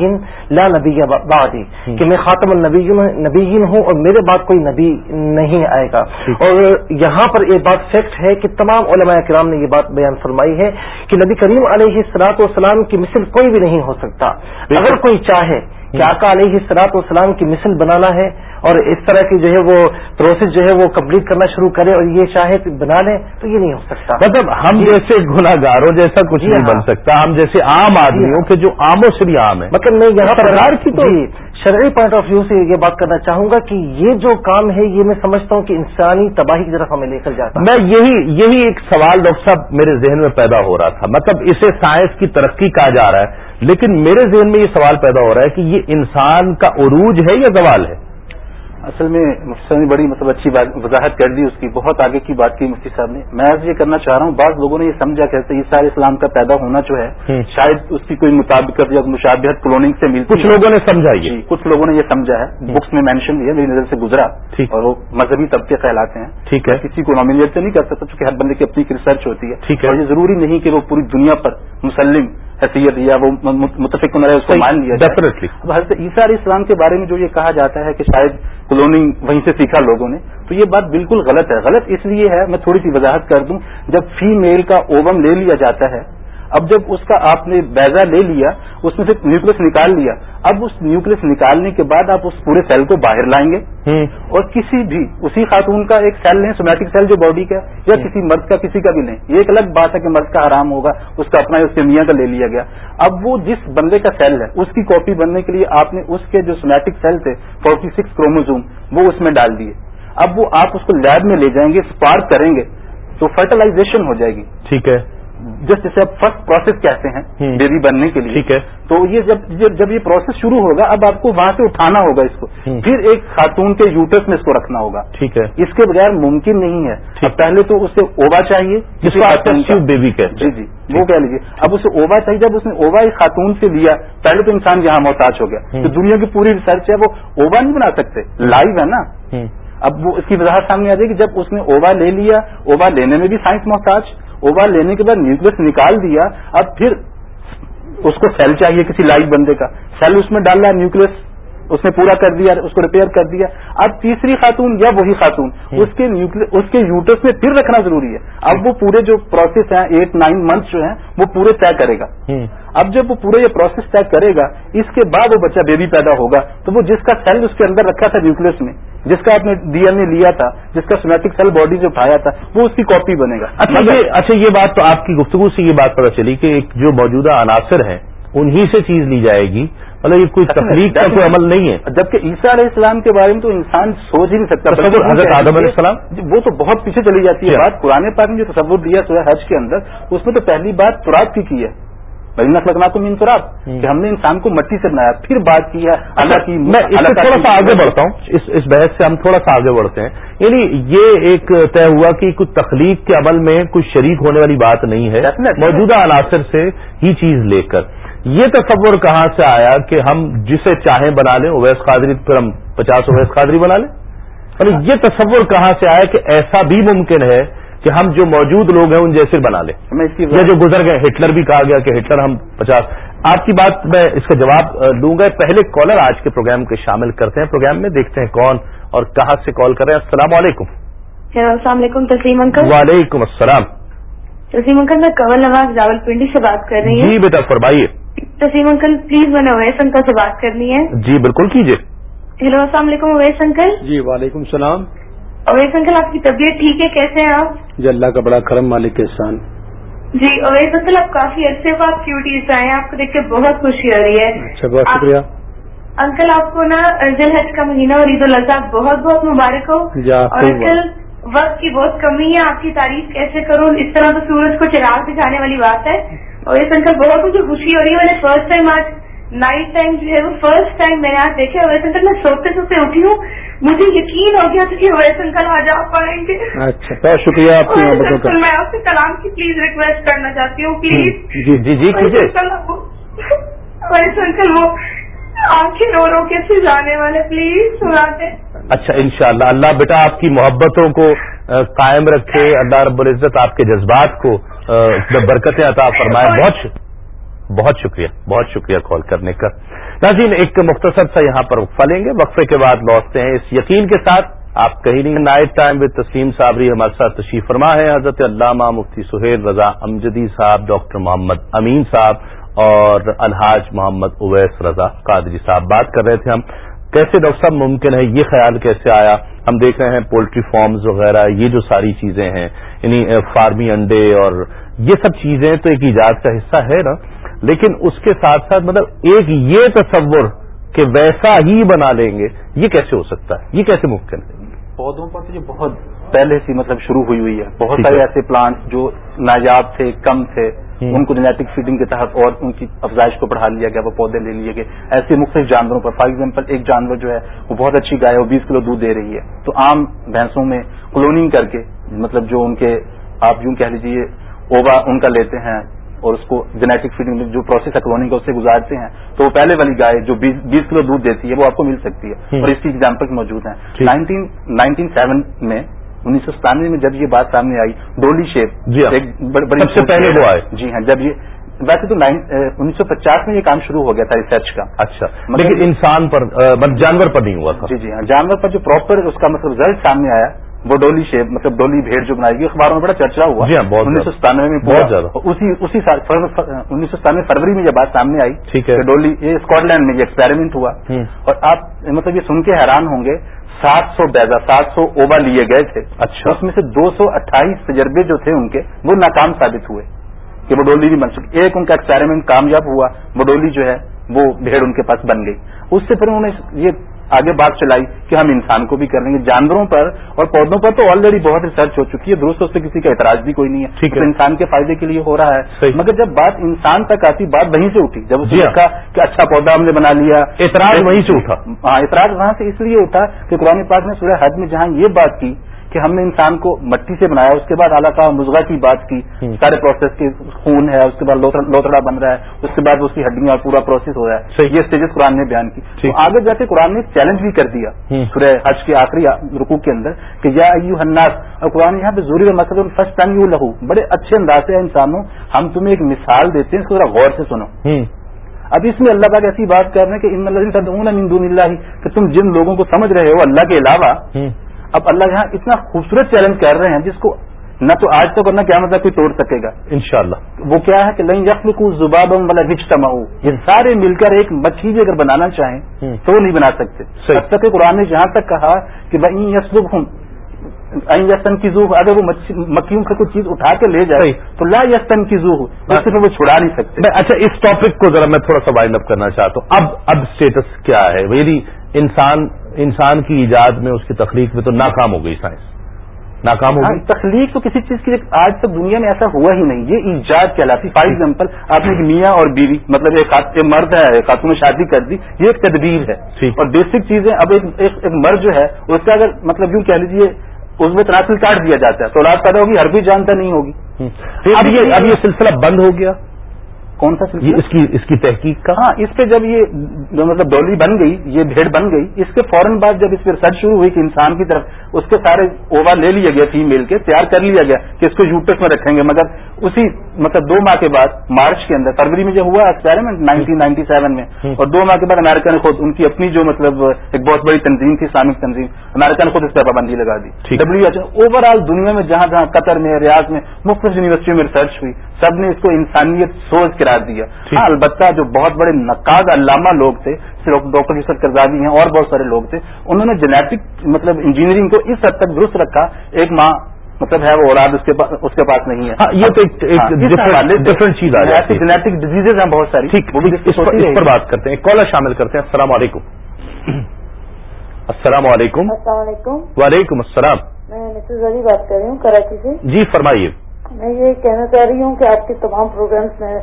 لا نبی بادی کہ میں خاتم النبی نبی ہوں اور میرے بعد کوئی نبی نہیں آئے گا۔ اور یہاں پر ایک بات فیکٹ ہے کہ تمام علماء کرام نے یہ بات بیان فرمائی ہے کہ نبی کریم علیہ السلاط والسلام کی مثل کوئی بھی نہیں ہو سکتا۔ اگر کوئی چاہے کہ آقا علیہ السلاط والسلام کی مثل بنانا ہے اور اس طرح کی جو ہے وہ پروسیس جو ہے وہ کمپلیٹ کرنا شروع کرے اور یہ چاہے بنا لیں تو یہ نہیں ہو سکتا۔ مطلب ہم جیسے گناگاروں جیسا کچھ نہیں بن سکتا۔ ہم جیسے عام آدمیوں کے جو عام و شری عام ہے مطلب میں یہاں پر کی تو شرعی پوائنٹ آف ویو سے یہ بات کرنا چاہوں گا کہ یہ جو کام ہے یہ میں سمجھتا ہوں کہ انسانی تباہی کی طرف ہمیں لے کر جاتا میں یہی یہی ایک سوال ڈاکٹر صاحب میرے ذہن میں پیدا ہو رہا تھا۔ مطلب اسے سائنس کی ترقی کہا جا رہا ہے، لیکن میرے ذہن میں یہ سوال پیدا ہو رہا ہے کہ یہ انسان کا عروج ہے یا زوال ہے؟ اصل میں مفتی صاحب نے بڑی مطلب اچھی وضاحت کر دی اس کی بہت آگے کی بات کی مفتی صاحب نے۔ میں آج یہ کرنا چاہ رہا ہوں بعض لوگوں نے یہ سمجھا کہ عیسیٰ علیہ السلام کا پیدا ہونا جو ہے شاید اس کی کوئی مطابقت یا مشابہت کلوننگ سے ملتی کچھ لوگوں نے سمجھا جی کچھ لوگوں نے یہ سمجھا ہے۔ بکس میں مینشن ہے میری نظر سے گزرا۔ اور وہ مذہبی طبقے کہلاتے ہیں۔ ٹھیک ہے۔ کسی کو نامینیٹ تو نہیں کر سکتا چونکہ ہر بندے کی اپنی ریسرچ ہوتی ہے۔ ٹھیک ہے۔ اور یہ ضروری نہیں کہ وہ پوری دنیا پر مسلم حیثیت یا وہ متفق اس کو مان لیا ڈیفینیٹلی اب حضرت عیسیٰ علیہ السلام کے بارے میں جو یہ کہا جاتا ہے کہ شاید کلوننگ وہیں سے سیکھا لوگوں نے، تو یہ بات بالکل غلط ہے۔ غلط اس لیے ہے، میں تھوڑی سی وضاحت کر دوں، جب فی میل کا اوبم لے لیا جاتا ہے اب جب اس کا آپ نے بیزا لے لیا اس میں سے نیوکلس نکال لیا اب اس نیوکلس نکالنے کے بعد آپ اس پورے سیل کو باہر لائیں گے۔ اور کسی بھی اسی خاتون کا ایک سیل لیں سومیٹک سیل جو باڈی کا یا کسی مرد کا کسی کا بھی لیں یہ ایک الگ بات ہے کہ مرد کا حرام ہوگا اس کا اپنا اس کے میاں کا لے لیا گیا۔ اب وہ جس بندے کا سیل ہے اس کی کاپی بننے کے لیے آپ نے اس کے جو سومیٹک سیل تھے فورٹی سکس کروموزوم وہ اس میں ڈال دیے۔ اب وہ آپ اس کو لیب میں لے جائیں گے اسپارک کریں گے تو فرٹیلائزیشن ہو جائے گی۔ ٹھیک ہے۔ جس جسے آپ فرسٹ پروسیس کہتے ہیں۔ بیبی بننے کے لیے. ٹھیک ہے. تو یہ جب جب یہ پروسیس شروع ہوگا اب آپ کو وہاں سے اٹھانا ہوگا اس کو۔ پھر ایک خاتون کے یوٹس میں اس کو رکھنا ہوگا. ٹھیک ہے. اس کے بغیر ممکن نہیں ہے. پہلے تو اسے اووا چاہیے جس کو بیبی کہتے جی جی. وہ کہہ لیجیے اب اسے اووا چاہیے جب اس نے اووا ایک خاتون سے لیا پہلے تو انسان یہاں محتاج ہو گیا۔ تو دنیا کی پوری ریسرچ ہے وہ اووا نہیں بنا سکتے. لائیو ہے نا۔ اب وہ اس کی وضاحت سامنے آ جائے گی جب اس نے اووا لے لیا اووا لینے میں بھی سائنس محتاج. اوبا لینے کے بعد نیوکلس نکال دیا، اب پھر اس کو سیل چاہیے کسی لائیو بندے کا۔ سیل اس میں ڈال رہا ہے نیوکلس اس نے پورا کر دیا اس کو ریپیئر کر دیا۔ اب تیسری خاتون یا وہی خاتون اس کے اس کے یوٹس میں پھر رکھنا ضروری ہے۔ اب وہ پورے جو پروسیس ہیں ایٹ نائن منتھس جو ہیں وہ پورے طے کرے گا۔ اب جب وہ پورا یہ پروسیس طے کرے گا اس کے بعد وہ بچہ بیبی پیدا ہوگا تو وہ جس کا سیل اس کے اندر رکھا تھا نیوکلس میں جس کا آپ نے ڈی این اے لیا تھا جس کا سومیٹک سیل باڈی سے اٹھایا تھا وہ اس کی کاپی بنے گا۔ اچھا یہ اچھا یہ بات تو آپ کی گفتگو سے یہ بات پتہ چلی کہ ایک جو موجودہ عناصر ہیں انہی سے چیز لی جائے گی۔ مطلب یہ کوئی تخلیق کا کوئی عمل نہیں ہے۔ جبکہ عیسیٰ علیہ السلام کے بارے میں تو انسان سوچ ہی نہیں سکتا۔ حضرت آدم علیہ السلام؟ جی، وہ تو بہت پیچھے چلی جاتی ہے؟ بات۔ قرآن پاک نے جو تصور دیا سورہ حج کے اندر اس میں تو پہلی بات تراب کی کی ہے۔ بھائی نقل کو من تراب۔ کہ ہم نے انسان کو مٹی سے بنایا پھر بات کی ہے۔ اللہ کی میں اس سے تھوڑا سا آگے بڑھتا ہوں۔ اس اس بحث سے ہم تھوڑا سا آگے بڑھتے ہیں۔ یعنی یہ ایک طے ہوا کہ کچھ تخلیق کے عمل میں کچھ شریک ہونے والی بات نہیں ہے. موجودہ عناصر سے ہی چیز لے کر۔ یہ تصور کہاں سے آیا کہ ہم جسے چاہیں بنا لیں اویس قادری پھر ہم پچاس اویس قادری بنا لیں؟ یعنی یہ تصور کہاں سے آیا کہ ایسا بھی ممکن ہے کہ ہم جو موجود لوگ ہیں ان جیسے بنا لیں؟ یا جو گزر گئے ہٹلر بھی کہا گیا کہ ہٹلر ہم پچاس آپ کی بات میں اس کا جواب لوں گا۔ پہلے کالر آج کے پروگرام کے شامل کرتے ہیں۔ پروگرام میں دیکھتے ہیں کون اور کہاں سے کال کر رہے ہیں۔ السلام علیکم۔ السلام علیکم تسلیم انکل۔ وعلیکم السلام۔ تسلیم انکل میں کنول نواز راول پنڈی سے بات کر رہی ہوں۔ جی بیٹا فرمائیے۔ تسلیم انکل پلیز میں نے اویس انکل سے بات کرنی ہے. جی بالکل کیجیے ہیلو السلام علیکم اویس انکل جی وعلیکم السلام. اویس انکل آپ کی طبیعت ٹھیک ہے؟ کیسے ہیں آپ؟ جی اللہ کا بڑا کرم مالک احسان. جی اویس انکل آپ کافی عرصے بعد کیوٹیز آئے ہیں آپ کو دیکھ کے بہت خوشی ہو رہی ہے. اچھا بہت شکریہ. انکل آپ کو نا ارجن حج کا مہینہ اور عید الاضحیٰ بہت بہت مبارک ہو. جی، اور انکل وقت کی بہت کمی ہے آپ کی تعریف کیسے کروں؟ اس طرح تو سورج کو چراغ دکھانے والی بات ہے. اور اس انکل بہت مجھے خوشی ہو رہی ہے میں نے فرسٹ ٹائم آج نائٹ ٹائم جو ہے وہ فرسٹ ٹائم میں نے آج دیکھا ویسے انکل میں سوتے سوتے اٹھی ہوں۔ مجھے یقین ہو گیا تھا کہ ویسے انکل آج آپ پڑھیں گے۔ اچھا بہت شکریہ آپ کی میں آپ سے کلام کی پلیز ریکویسٹ کرنا چاہتی ہوں پلیز جی جی جی کیجیے۔ ویسے انکل وہ آنکھیں رو رو کے سے جانے والے پلیز سنا دیں اچھا انشاءاللہ اللہ بیٹا آپ کی محبتوں کو آ، قائم رکھے۔ اللہ رب العزت آپ کے جذبات کو آ، برکتیں عطا فرمائے بہت شک- بہت شکریہ بہت شکریہ کال کرنے کا۔ ناظرین ایک مختصر سا یہاں پر وقفہ لیں گے۔ وقفے کے بعد لوٹتے ہیں۔ اس یقین کے ساتھ آپ کہیں نہیں نائٹ ٹائم وتھ تسلیم صابری ہمارے ساتھ تشریف فرما ہے۔ حضرت علامہ مفتی سہیل رضا امجدی صاحب ڈاکٹر محمد امین صاحب اور الحاج محمد اویس رضا قادری صاحب بات کر رہے تھے ہم۔ کیسے ڈاکٹر صاحب ممکن ہے یہ خیال کیسے آیا؟ ہم دیکھ رہے ہیں پولٹری فارمز وغیرہ یہ جو ساری چیزیں ہیں یعنی فارمی انڈے اور یہ سب چیزیں تو ایک ایجاد کا حصہ ہے نا لیکن اس کے ساتھ ساتھ مطلب ایک یہ تصور کہ ویسا ہی بنا لیں گے یہ کیسے ہو سکتا ہے؟ یہ کیسے ممکن ہے؟ پودوں پر تو یہ بہت پہلے سے مطلب شروع ہوئی ہوئی ہے۔ بہت سارے۔ ایسے پلانٹ جو نایاب تھے کم تھے۔ ان کو جینیٹک فیڈنگ کے تحت اور ان کی افزائش کو بڑھا لیا گیا وہ پودے لے لیے گئے۔ ایسے مختلف جانوروں پر فار ایگزامپل ایک جانور جو ہے وہ بہت اچھی گائے وہ بیس کلو دودھ دے رہی ہے۔ تو عام بھینسوں میں کلوننگ کر کے مطلب جو ان کے آپ یوں کہہ لیجیے اووا ان کا لیتے ہیں اور اس کو جینیٹک فیڈنگ میں جو پروسیس ہے کلوننگ کا اس سے گزارتے ہیں تو وہ پہلے والی گائے جو بیس کلو دودھ دیتی ہے وہ آپ کو مل سکتی ہے۔ اور اس کی ایگزامپل موجود ہیں۔ نائنٹین سیون میں انیس سو ستانوے میں جب یہ بات سامنے آئی ڈولی شیپ جی ہاں۔ بڑی سب سے پہلے وہ آئے۔ جی ہاں جب یہ ویسے تو انیس سو پچاس میں یہ کام شروع ہو گیا تھا ریسرچ کا اچھا مگر- لیکن انسان پر مطلب جانور پر نہیں ہوا تھا جی جی ہاں جانور پر جو پراپر اس کا مطلب رزلٹ سامنے آیا وہ ڈولی شیپ مطلب ڈولی بھیڑ جو بنائی گئی اخباروں میں بڑا چرچا ہوا جی ہاں، انیس سو۔ ستانوے میں بہت زیادہ۔ اسی اسی سال انیس سو ستانوے فروری میں یہ بات سامنے آئی ٹھیک ہے۔ ڈولی یہ اسکاٹ لینڈ میں یہ ایکسپیریمنٹ ہوا۔ اور آپ مطلب یہ سن کے حیران ہوں گے سات سو بیزا سات سو اوبا لیے گئے تھے اچھا۔ اس میں سے دو سو اٹھائیس تجربے جو تھے ان کے وہ ناکام ثابت ہوئے کہ وہ ڈولی نہیں بن سکی ایک ان کا ایکسپیریمنٹ کامیاب ہوا وہ ڈولی جو ہے وہ بھیڑ ان کے پاس بن گئی اس سے پھر انہوں نے یہ آگے بات چلائی کہ ہم انسان کو بھی کر لیں گے جانوروں پر اور پودوں پر تو آلریڈی بہت ریسرچ ہو چکی ہے درست اس پہ کسی کا اعتراض بھی کوئی نہیں ہے۔ ٹھیک ہے۔ تو انسان کے فائدے کے لیے ہو رہا ہے۔ مگر جب بات انسان تک آتی بات وہیں سے اٹھی۔ جب اس جی نے۔ کہا کہ اچھا پودا ہم نے بنا لیا۔ اعتراض وہیں سے اٹھا۔ ہاں اعتراض وہاں سے اس لیے اٹھا کہ قرآن پاک نے سورہ حد میں جہاں یہ بات کی کہ ہم نے انسان کو مٹی سے بنایا اس کے بعد اعلیٰ کا مزغہ کی بات کی۔ سارے پروسیس کے خون ہے اس کے بعد لوتھڑا بن رہا ہے اس کے بعد اس کی ہڈیاں اور پورا پروسیس ہو رہا ہے صحیح۔ یہ اسٹیجز قرآن نے بیان کی۔ تو آگے جا کے قرآن نے چیلنج بھی کر دیا۔ سورہ حج کے آخری رکوع کے اندر کہ یا ایو الناس اور قرآن یہاں پہ ضروری مقصد فرسٹ ٹائم یو لہو بڑے اچھے انداز سے انسانوں ہم تمہیں ایک مثال دیتے ہیں اس کو ذرا غور سے سنو اب اس میں اللہ پاک ایسی بات کر رہے ہیں کہ ان اللہ تدعون من دون اللہ کہ تم جن لوگوں کو سمجھ رہے ہو اللہ کے علاوہ اب اللہ یہاں اتنا خوبصورت چیلنج کر رہے ہیں جس کو نہ تو آج تک اور نہ کیا مطلب کوئی توڑ سکے گا۔ انشاءاللہ۔ وہ کیا ہے کہ لن یخلق زبابم ولا ہجتمع یہ سارے مل کر ایک مچھی بھی اگر بنانا چاہیں۔ تو وہ نہیں بنا سکتے۔ اب تک قرآن نے جہاں تک کہا کہ وہ یسلب ہوں یستن کی زو اگر وہ مکھیوں سے کوئی چیز اٹھا کے لے جائے۔ تو لا یستن کی زو سے وہ چھڑا نہیں سکتے۔ میں اچھا اس ٹاپک کو ذرا میں تھوڑا سا وائنڈ اپ کرنا چاہتا ہوں۔ اب اب اسٹیٹس کیا ہے؟ یعنی انسان انسان کی ایجاد میں اس کی تخلیق میں تو ناکام ہو گئی سائنس۔ ناکام ہو ہاں، گئی تخلیق تو کسی چیز کی آج تک دنیا میں ایسا ہوا ہی نہیں۔ یہ ایجاد کہلاتی فار ایگزامپل آپ نے ایک میاں اور بیوی مطلب ایک مرد ہے ایک خاتون نے شادی کر دی یہ ایک تدبیر ہے۔ اور بیسک چیزیں اب ایک مرد جو ہے اس کا اگر مطلب یوں کہہ لیجیے اس میں تناسل کاٹ دیا جاتا ہے۔ تو اولاد پیدا ہوگی ہر کوئی جانتا نہیں ہوگی۔ اب یہ سلسلہ بند ہو گیا۔ کون سا اس کی اس کی تحقیق کا ہاں اس پہ جب یہ مطلب ڈولی بن گئی یہ بھیڑ بن گئی اس کے فوراً بعد جب اس پہ ریسرچ شروع ہوئی کہ انسان کی طرف اس کے سارے اووا لے لیا گیا فیمیل کے تیار کر لیا گیا کہ اس کو یوٹس میں رکھیں گے مگر اسی مطلب دو ماہ کے بعد مارچ کے اندر فروری میں جو ہوا ایکسپیریمنٹ نائنٹین نائنٹی سیون میں۔ اور دو ماہ کے بعد امریکہ نے خود ان کی اپنی جو مطلب ایک بہت بڑی تنظیم تھی اسلامک تنظیم امریکہ نے خود اس پہ پابندی لگا دی۔ ڈبلو ایچ اوور آل دنیا میں جہاں جہاں قطر میں ریاض میں مختلف یونیورسٹیوں میں ریسرچ ہوئی سب نے اس کو انسانیت سوچ قرار دیا۔ ہاں البتہ جو بہت بڑے نقاد علامہ لوگ تھے صرف ڈاکٹر یوسف کرزادی ہیں اور بہت سارے لوگ تھے انہوں نے جینیٹک مطلب انجینئرنگ کو اس حد تک درست رکھا ایک ماں مطلب ہے وہ اولاد اس کے پاس اس کے پاس نہیں ہے۔ ہاں، یہ تو ایک- ایک ہاں، چیز آ جاتی ہے۔ جینیٹک ڈیزیزز ہیں بہت ساری ٹھیک وہ بھی اس پر۔ بات کرتے ہیں۔ کالر شامل کرتے ہیں۔ السلام علیکم۔ السلام علیکم۔ السلام علیکم۔ وعلیکم السلام۔ میں مسز علی بات کر رہی ہوں کراچی سے۔ جی فرمائیے۔ میں یہ کہنا چاہ رہی ہوں کہ آپ کے تمام پروگرامز میں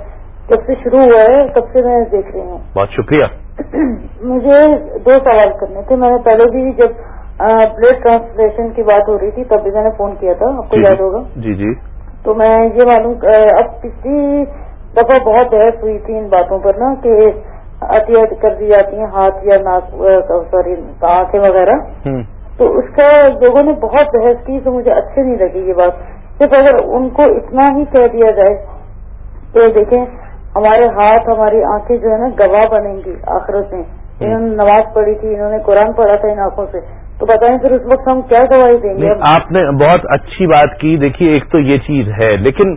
جب سے شروع ہوا ہے تب سے میں دیکھ رہی ہوں۔ بہت شکریہ۔ مجھے دو سوال کرنے تھے۔ میں نے پہلے بھی جب بلڈ ٹرانسلیشن کی بات ہو رہی تھی تب بھی میں نے فون کیا تھا۔ آپ کو جی یاد ہوگا۔ جی جی۔ تو میں یہ معلوم اب پچھلی دفعہ بہت بحث ہوئی تھی ان باتوں پر نا کہ عطیہ کر دی جاتی ہیں ہاتھ یا ناک سوری آنکھیں وغیرہ۔ تو اس کا لوگوں نے بہت بحث کی تو مجھے اچھی نہیں لگی یہ بات۔ صرف اگر ان کو اتنا ہی کہہ دیا جائے تو دیکھیں ہمارے ہاتھ ہماری آنکھیں جو ہے نا گواہ بنیں گی آخرت میں۔ انہوں نے نماز پڑھی تھی انہوں نے قرآن پڑھا تھا ان آنکھوں سے۔ تو بتائیں پھر اس وقت ہم کیا گواہی دیں گے؟ آپ نے بہت اچھی بات کی۔ دیکھیے ایک تو یہ چیز ہے۔ لیکن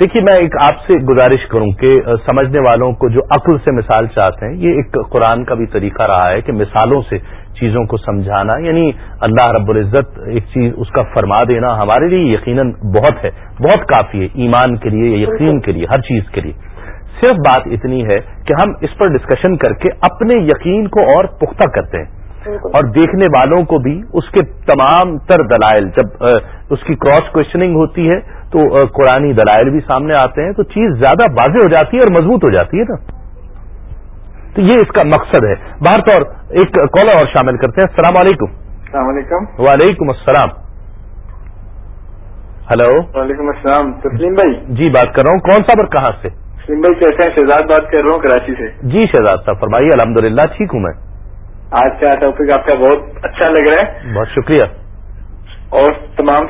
دیکھیے میں ایک آپ سے گزارش کروں کہ سمجھنے والوں کو جو عقل سے مثال چاہتے ہیں یہ ایک قرآن کا بھی طریقہ رہا ہے کہ مثالوں سے چیزوں کو سمجھانا۔ یعنی اللہ رب العزت ایک چیز اس کا فرما دینا ہمارے لیے یقیناً بہت ہے بہت کافی ہے۔ ایمان کے لیے یقین کے لیے ہر چیز کے لیے۔ صرف بات اتنی ہے کہ ہم اس پر ڈسکشن کر کے اپنے یقین کو اور پختہ کرتے ہیں۔ اور دیکھنے والوں کو بھی اس کے تمام تر دلائل جب اس کی کراس کوشچننگ ہوتی ہے تو آ، قرآنی دلائل بھی سامنے آتے ہیں تو چیز زیادہ واضح ہو جاتی ہے اور مضبوط ہو جاتی ہے نا۔ تو یہ اس کا مقصد ہے۔ باہر طور ایک کالر اور شامل کرتے ہیں۔ السلام علیکم۔ السلام علیکم۔ وعلیکم السلام۔ ہلو۔ وعلیکم السلام۔ تسلیم بھائی۔ جی بات کر رہا ہوں۔ کون سا پر کہاں سے؟ بھائی کیسے ہیں شہزاد بات کر رہا ہوں کراچی سے۔ جی شہزاد صاحب فرمائیے الحمدللہ ٹھیک ہوں میں۔ آج کا ٹاپک آپ کا بہت اچھا لگ رہا ہے۔ بہت شکریہ۔ اور تمام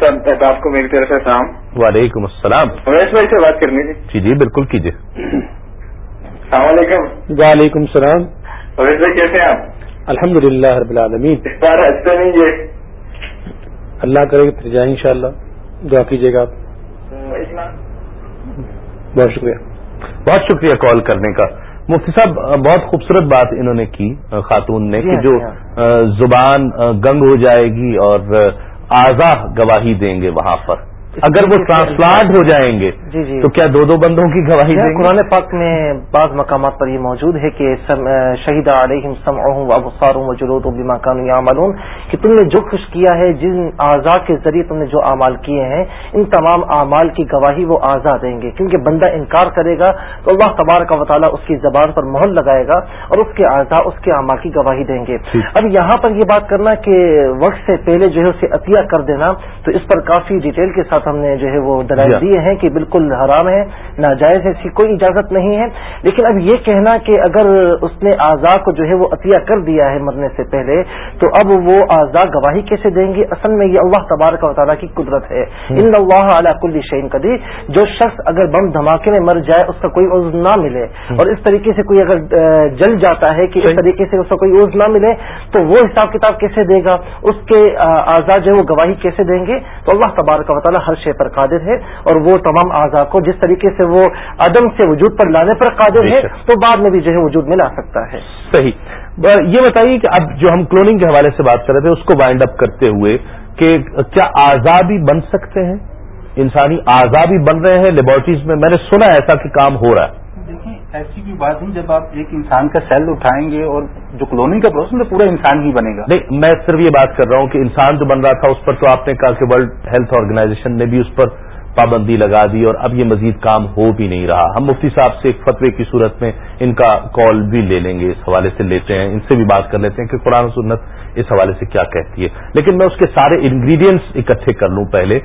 آپ کو میری طرف سے سلام۔ وعلیکم السلام۔ رمیش بھائی سے بات کرنی تھی۔ جی جی بالکل کیجیے۔ السلام علیکم۔ وعلیکم السلام۔ رمیش بھائی کیسے ہیں آپ؟ الحمد للہ رب العالمین۔ بار اچھا نہیں یہ اللہ کرے پھر جائیں انشاءاللہ۔ دعا کیجیے گا آپ۔ بہت شکریہ۔ بہت شکریہ کال کرنے کا مفتی صاحب بہت خوبصورت بات انہوں نے کی خاتون نے کہ جو۔ زبان گنگ ہو جائے گی اور آزا گواہی دیں گے وہاں پر اگر وہ ٹرانسپلانٹ ہو جائیں گے جی جی تو کیا دو دو بندوں کی گواہی قرآن پاک میں بعض مقامات پر یہ موجود ہے کہ شہید علیہم سمعہم و ابصارہم و جلودہم بما كانوا يعملون کہ تم نے جو کچھ کیا ہے جن اعضاء کے ذریعے تم نے جو اعمال کیے ہیں ان تمام اعمال کی گواہی وہ اعضاء دیں گے۔ کیونکہ بندہ انکار کرے گا تو اللہ تبارک و تعالیٰ اس کی زبان پر مہر لگائے گا اور اس کے اعضاء اس کے اعمال کی گواہی دیں گے۔ اب یہاں پر یہ بات کرنا کہ وقت سے پہلے جو ہے اسے عطیہ کر دینا تو اس پر کافی ڈیٹیل کے ساتھ ہم نے جو ہے وہ دلائل دیے ہیں کہ بالکل حرام ہے ناجائز ہے اس کی کوئی اجازت نہیں ہے۔ لیکن اب یہ کہنا کہ اگر اس نے اعضاء کو جو ہے وہ عطیہ کر دیا ہے مرنے سے پہلے تو اب وہ اعضاء گواہی کیسے دیں گے؟ اصل میں یہ اللہ تبارک و تعالیٰ کی قدرت ہے۔ ان اللہ علیہ کل شعین قدی جو شخص اگر بم دھماکے میں مر جائے اس کا کوئی عز نہ ملے۔ اور اس طریقے سے کوئی اگر جل جاتا ہے کہ اس طریقے سے اس کا کوئی عز نہ ملے تو وہ حساب کتاب کیسے دے گا؟ اس کے اعضاء جو ہے وہ گواہی کیسے دیں گے؟ تو اللہ تبارک و تعالیٰ ہر شے پر قادر ہے اور وہ تمام اعضاء کو جس طریقے سے وہ عدم سے وجود پر لانے پر قادر ہے تو بعد میں بھی جو ہے وجود میں لا سکتا ہے۔ صحیح۔ یہ بتائیے کہ اب جو ہم کلوننگ کے حوالے سے بات کر رہے تھے اس کو وائنڈ اپ کرتے ہوئے کہ کیا اعضاء بھی بن سکتے ہیں؟ انسانی اعضاء بھی بن رہے ہیں لیبورٹریز میں میں نے سنا ایسا کہ کام ہو رہا ہے۔ ایسی کوئی بات نہیں جب آپ ایک انسان کا سیل اٹھائیں گے اور جو کلوننگ کا پروسیس ہے پورا انسان ہی بنے گا۔ نہیں، میں صرف یہ بات کر رہا ہوں کہ انسان جو بن رہا تھا، اس پر تو آپ نے کہا کہ ورلڈ ہیلتھ آرگنائزیشن نے بھی اس پر پابندی لگا دی اور اب یہ مزید کام ہو بھی نہیں رہا۔ ہم مفتی صاحب سے ایک فتوے کی صورت میں ان کا کال بھی لے لیں گے، اس حوالے سے لیتے ہیں۔ ان سے بھی بات کر لیتے ہیں کہ قرآن سنت اس حوالے سے کیا کہتی ہے۔ لیکن میں اس کے سارے انگریڈینٹس اکٹھے کر لوں پہلے۔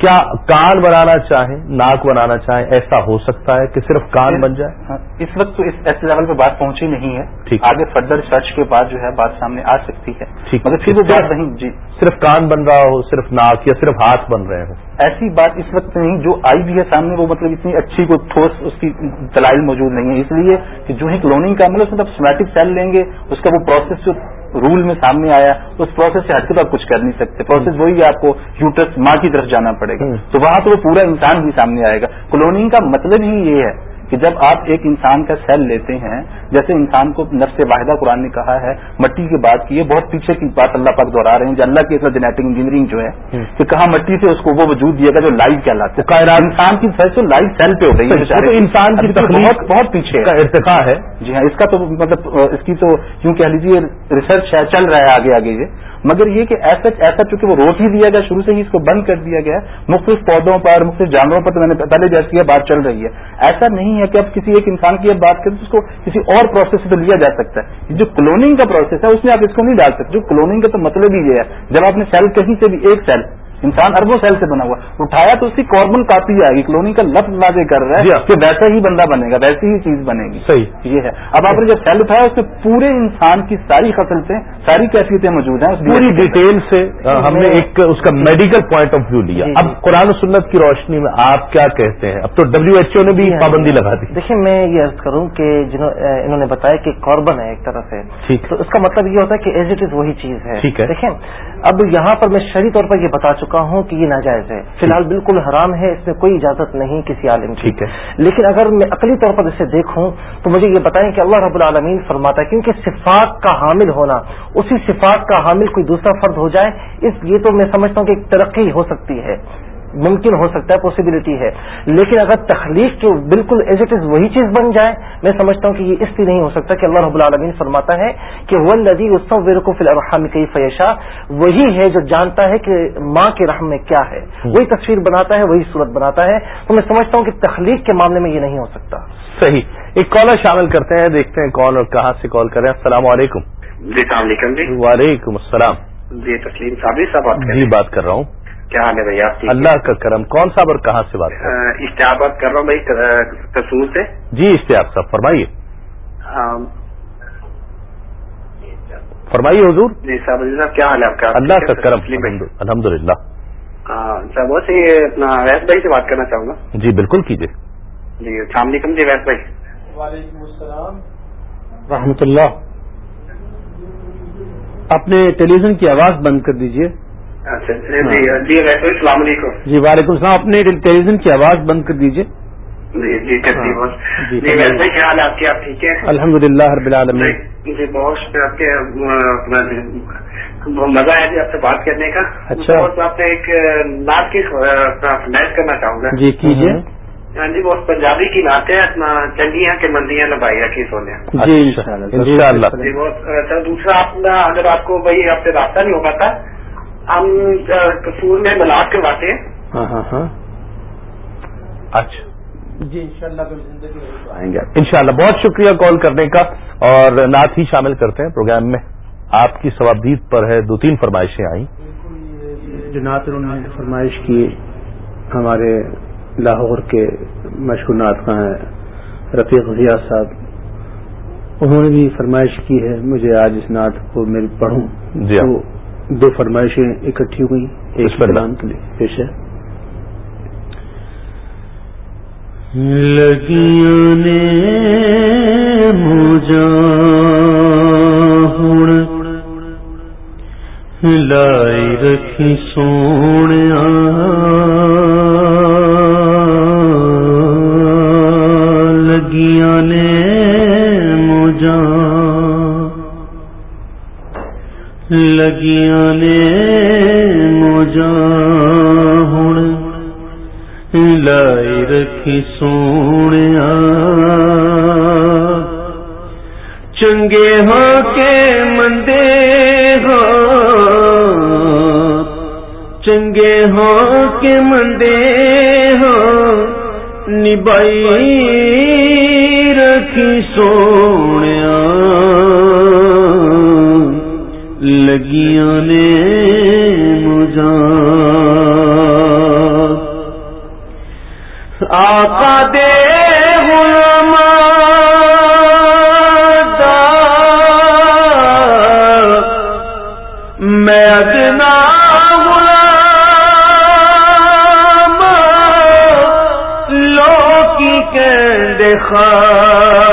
کیا کان بنانا چاہیں ناک بنانا چاہیں ایسا ہو سکتا ہے کہ صرف کان بن جائے؟ اس وقت تو اس ایسے لیول پہ بات پہنچی نہیں ہے۔ ٹھیک۔ آگے فردر سرچ کے بعد جو ہے بات سامنے آ سکتی ہے۔ ٹھیک۔ مگر پھر وہ بات نہیں جی۔ صرف کان بن رہا ہو صرف ناک یا صرف ہاتھ بن رہے ہوں ایسی بات اس وقت نہیں جو آئی بھی ہے سامنے وہ مطلب اتنی اچھی کوئی ٹھوس اس کی دلائل موجود نہیں ہے اس لیے کہ جو ہی کلوننگ کا میں سمیٹک سیل لیں گے اس کا وہ پروسیس جو رول میں سامنے آیا اس پروسیس سے ہٹ کے تو آپ کچھ کر نہیں سکتے. پروسیس وہی ہے آپ کو یوٹرس ماں کی طرف جانا پڑے گا. تو وہاں تو وہ پورا انسان بھی سامنے آئے گا. کلوننگ کا مطلب ہی یہ ہے کہ جب آپ ایک انسان کا سیل لیتے ہیں جیسے انسان کو نفس واحدہ قرآن نے کہا ہے مٹی کی بات کی ہے بہت پیچھے کی بات اللہ پاک دہرا رہے ہیں جو اللہ کی اصل جینیٹک انجینئرنگ جو ہے کہ کہاں مٹی سے اس کو وہ وجود دیا گا جو لائف کہلاتا ہے۔ انسان کی تو لائف سیل پہ ہو رہی ہے۔ انسان کی بہت بہت پیچھے کا ارتقا ہے۔ جی ہاں اس کا تو مطلب اس کی تو یوں کہہ لیجیے ریسرچ ہے چل رہا ہے آگے آگے یہ۔ مگر یہ کہ ایسا ایسا چونکہ وہ روک ہی دیا گیا، شروع سے ہی اس کو بند کر دیا گیا مختلف پودوں پر، مختلف جانوروں پر تو میں نے پہلے جیسے یہ بات چل رہی ہے۔ ایسا نہیں ہے کہ اب کسی ایک انسان کی اب بات کریں تو اس کو کسی اور پروسیس سے تو لیا جا سکتا ہے۔ جو کلوننگ کا پروسیس ہے، اس میں آپ اس کو نہیں ڈال سکتے۔ جو کلوننگ کا تو مطلب ہی یہ ہے۔ جب آپ نے سیل کہیں سے بھی ایک سیل انسان اربوں سیل سے بنا ہوا اٹھایا تو اس کی کاربن کاپی آئے گی کلوننگ کا لفظ واضح کر رہا ہے کہ ویسا ہی بندہ بنے گا ویسی ہی چیز بنے گی۔ صحیح۔ یہ ہے۔ اب آپ نے جب سیل اٹھایا اس میں پورے انسان کی ساری خصلتیں ساری کیفیتیں موجود ہیں۔ پوری ڈیٹیل سے ہم نے ایک اس کا میڈیکل پوائنٹ آف ویو لیا۔ اب قرآن و سنت کی روشنی میں آپ کیا کہتے ہیں؟ اب تو ڈبلو ایچ او نے بھی پابندی لگا دی۔ دیکھیں میں یہ عرض کروں کہ جنہوں انہوں نے بتایا کہ کاربن ہے ایک طرح سے۔ تو اس کا مطلب یہ ہوتا ہے کہ ایز اٹ از وہی چیز ہے۔ ٹھیک ہے۔ دیکھیں اب یہاں پر میں شہری طور پر یہ بتا چکا ہوں کہ یہ ناجائز ہے۔ فی الحال بالکل حرام ہے اس میں کوئی اجازت نہیں کسی عالم کی۔ لیکن اگر میں عقلی طور پر اسے دیکھوں تو مجھے یہ بتائیں کہ اللہ رب العالمین فرماتا ہے کیونکہ صفات کا حامل ہونا اسی صفات کا حامل کوئی دوسرا فرد ہو جائے اس یہ تو میں سمجھتا ہوں کہ ایک ترقی ہو سکتی ہے۔ ممکن ہو سکتا ہے پاسبلٹی ہے۔ لیکن اگر تخلیق کے بالکل ایز اٹ از وہی چیز بن جائے میں سمجھتا ہوں کہ یہ اس لیے نہیں ہو سکتا کہ اللہ رب العالمین فرماتا ہے کہ وہ ندی اسم ویر کو فی الرحم کئی فیشا وہی ہے جو جانتا ہے کہ ماں کے رحم میں کیا ہے۔ وہی تصویر بناتا ہے وہی صورت بناتا ہے۔ تو میں سمجھتا ہوں کہ تخلیق کے معاملے میں یہ نہیں ہو سکتا۔ صحیح۔ ایک کالر شامل کرتے ہیں دیکھتے ہیں کون اور کہاں سے کال کر رہے ہیں السلام علیکم۔ جی السلام علیکم جی۔ وعلیکم السلام۔ جی تسلیم صاحب بات کر جی بات کر رہا ہوں۔ کیا حال ہے بھائی آپ اللہ کا کرم کون صاحب اور کہاں سے بات کر اشتہار بات کر رہا ہوں بھائی کسور سے۔ جی اشتہار صاحب فرمائیے۔ فرمائیے حضور۔ جی صاحب صاحب کیا حال ہے آپ کا؟ اللہ کا کرم الحمد للہ صاحب سے اپنا ویس بھائی سے بات کرنا چاہوں گا۔ جی بالکل کیجیے۔ جی السلام علیکم جی ویس بھائی۔ وعلیکم السلام۔ رحمۃ اللہ۔ اپنے ٹیلی ویژن کی آواز بند کر دیجیے۔ اچھا جی جی ویس بھائی السلام علیکم۔ جی وعلیکم السلام اپنے ٹیلی ویژن کی آواز بند کر دیجیے جی جی تسلیم جی، جی ویس بھائی کیا حال آپ کے؟ آپ ٹھیک ہے الحمد للہ رب العالمین۔ جی بہت آپ کے مزہ آیا جی آپ سے بات کرنے کا۔ اچھا۔ آپ نے ایک نعت کی کرنا چاہوں گا۔ جی کیجیے ہاں جی وہ پنجابی کی نعت ہے اپنا چنگیاں کے مندیاں نبھائیا کی سونے۔ جی۔ جی وہ سر دوسرا اپنا اگر آپ کو بھائی آپ سے رابطہ نہیں ہو پاتا ہم کسور میں ملاق کرواتے ہیں۔ ہاں ہاں ہاں۔ اچھا۔ جی انشاءاللہ آئیں گے۔ انشاءاللہ بہت شکریہ کال کرنے کا۔ اور نعت ہی شامل کرتے ہیں پروگرام میں۔ آپ کی ثوابدید پر ہے دو تین فرمائشیں آئیں۔ جنات انہوں نے فرمائش کی ہمارے لاہور کے مشہور ناطق ہیں رفیق ضیاء صاحب۔ انہوں نے بھی فرمائش کی ہے مجھے آج اس نعت کو میں پڑھوں۔ جی ہاں۔ تو دو فرمائشیں اکٹھی ہوئی ایک۔ کلام کے لیے پیش ہے۔ لگیاں نے مجھا لائی رکھی سونے لگیاں نے مجھا ہوں لائی رکھی سونے چنگے ہاں کے مندے ہاں۔ چنگے ہاں کے مندے ہاں۔ نبائی رکھی سونے لگیاں نے مجھا آقا دے غلام میں ادنا غلام۔ لوکی کہندے خاص۔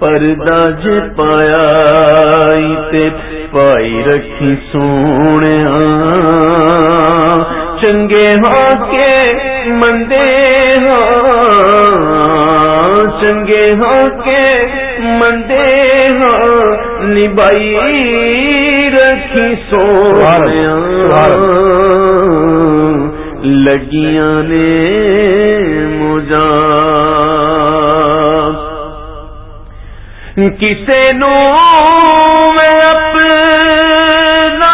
پردہ ج پایا تے پائی رکھی سونے چنگے ہاں کے مندے ہاں۔ چنگے ہاں کے مندے ہاں۔ نبائی رکھی سونے لگیاں نے کسے نو میں اپنا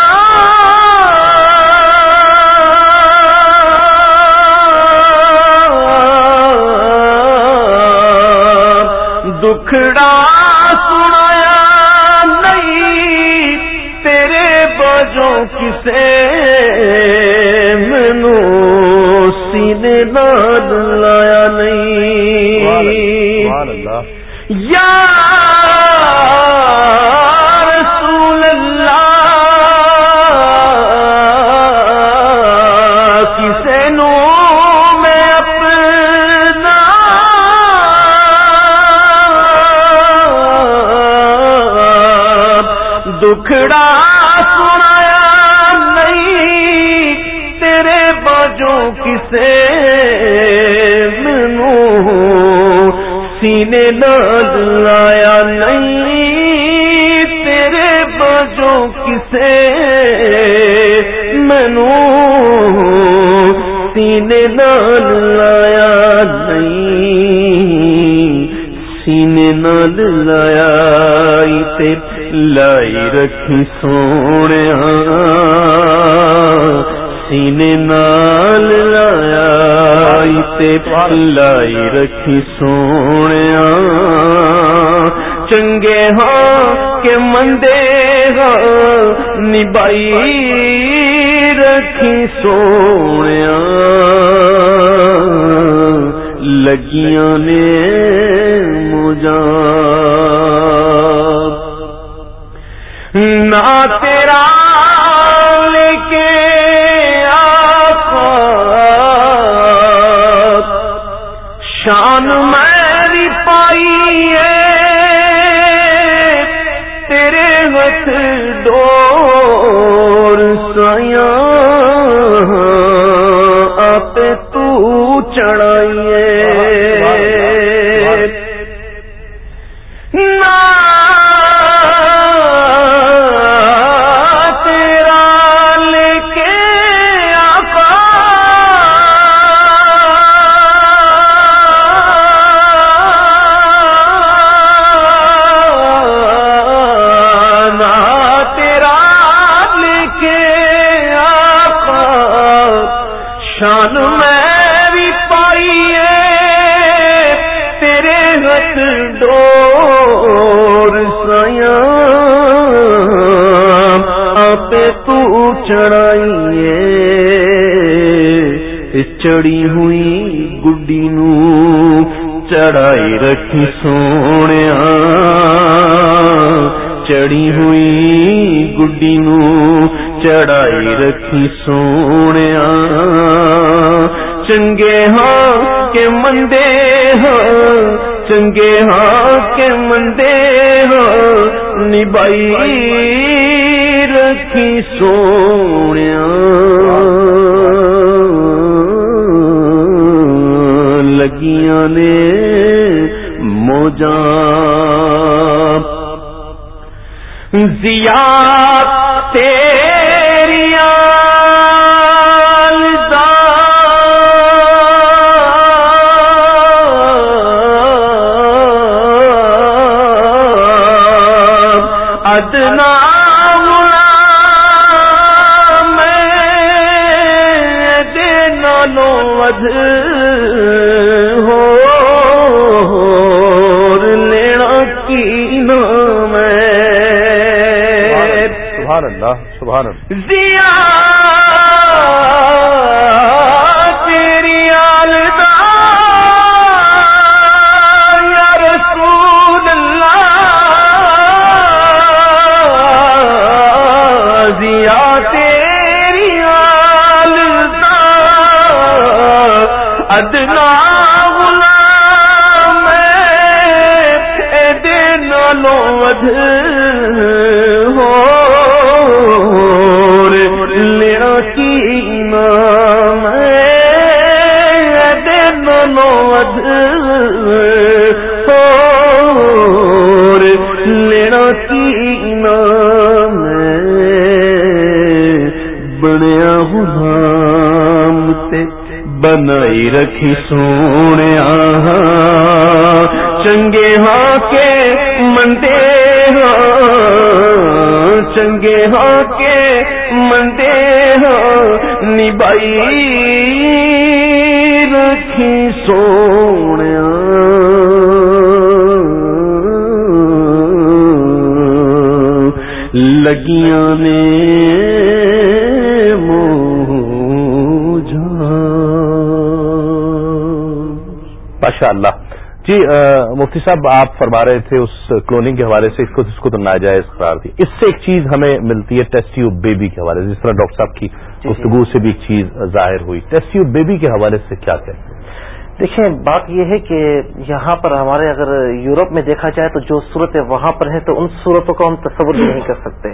دکھڑا سنایا نہیں تیرے بجوں کسے سونے سینے نال لایا لائی رکھی سونے چنگے ہاں کہ مندے ہاں نبائی رکھی سونے لگیاں نے چڑی ہوئی گڈی نو چڑھائی رکھی سونے چڑی ہوئی گڈی نو چڑھائی رکھی سونے چنگے ہاں کے مندے ہاں چنگے ہاں کے مندے ہاں نبائی رکھی سونے لگیاں نے موجا زیا سبحان اللہ۔ تیری آلدا یا رسول اللہ۔ زیا تیری آلدا ادنا غلام اے نالوں ود بنائی رکھی سونے چنگے ہاں کے مندے ہاں چنگے ہاں کے مندے ہاں نبائی دیکھی سونے لگیاں نے ماشاء اللہ جی مفتی صاحب آپ فرما رہے تھے اس کلوننگ کے حوالے سے اس کو تو ناجائز قرار دی۔ اس سے ایک چیز ہمیں ملتی ہے ٹیسٹ ٹیوب بیبی کے حوالے سے۔ جس طرح ڈاکٹر صاحب کی گفتگو سے بھی ایک چیز ظاہر ہوئی۔ ٹیسٹ ٹیوب بیبی کے حوالے سے کیا کہتے ہیں؟ دیکھیں بات یہ ہے کہ یہاں پر ہمارے اگر یورپ میں دیکھا جائے تو جو صورتیں وہاں پر ہیں تو ان صورتوں کو ہم تصور نہیں کر سکتے۔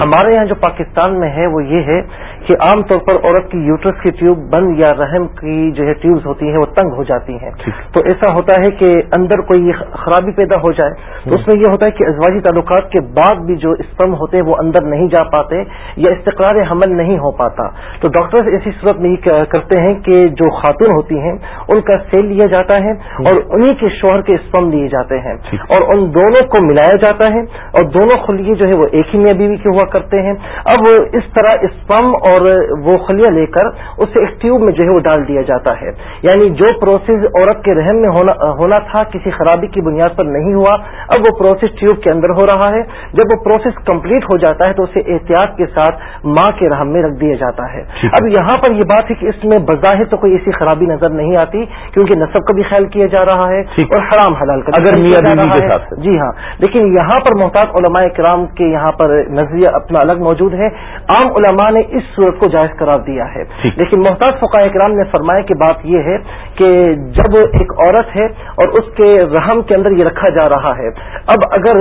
ہمارے یہاں جو پاکستان میں ہے وہ یہ ہے کہ عام طور پر عورت کی یوٹرس کی ٹیوب بند یا رحم کی جو ہے ٹیوبز ہوتی ہیں وہ تنگ ہو جاتی ہیں۔ تو ایسا ہوتا ہے کہ اندر کوئی خرابی پیدا ہو جائے تو اس میں یہ ہوتا ہے کہ ازواجی تعلقات کے بعد بھی جو اسپم ہوتے ہیں وہ اندر نہیں جا پاتے یا استقرار حمل نہیں ہو پاتا۔ تو ڈاکٹر ایسی صورت میں یہ کرتے ہیں کہ جو خاتون ہوتی ہیں ان کا کا سیل لیا جاتا ہے اور انہی کے شوہر کے اسپم لیے جاتے ہیں اور ان دونوں کو ملایا جاتا ہے اور دونوں خلیے جو ہے وہ ایک ہی میاں بیوی کے ہوا کرتے ہیں؟ اب اس طرح اسپم اور وہ خلیہ لے کر اسے ایک ٹیوب میں جو ہے وہ ڈال دیا جاتا ہے۔ یعنی جو پروسیس عورت کے رحم میں ہونا تھا کسی خرابی کی بنیاد پر نہیں ہوا اب وہ پروسیس ٹیوب کے اندر ہو رہا ہے۔ جب وہ پروسیس کمپلیٹ ہو جاتا ہے تو اسے احتیاط کے ساتھ ماں کے رحم میں رکھ دیا جاتا ہے۔ اب یہاں پر یہ بات ہے کہ اس میں بظاہر تو کوئی ایسی خرابی نظر نہیں آتی کیونکہ نصب کا بھی خیال کیا جا رہا ہے اور حرام حلال کا اگر میاں بیوی کے ساتھ جی ہاں۔ لیکن یہاں پر محتاط علماء کرام کے یہاں پر نظریہ اپنا الگ موجود ہے۔ عام علماء نے اس صورت کو جائز قرار دیا ہے۔ لیکن محتاط فقاہ کرام نے فرمایا کہ بات یہ ہے کہ جب ایک عورت ہے اور اس کے رحم کے اندر یہ رکھا جا رہا ہے اب اگر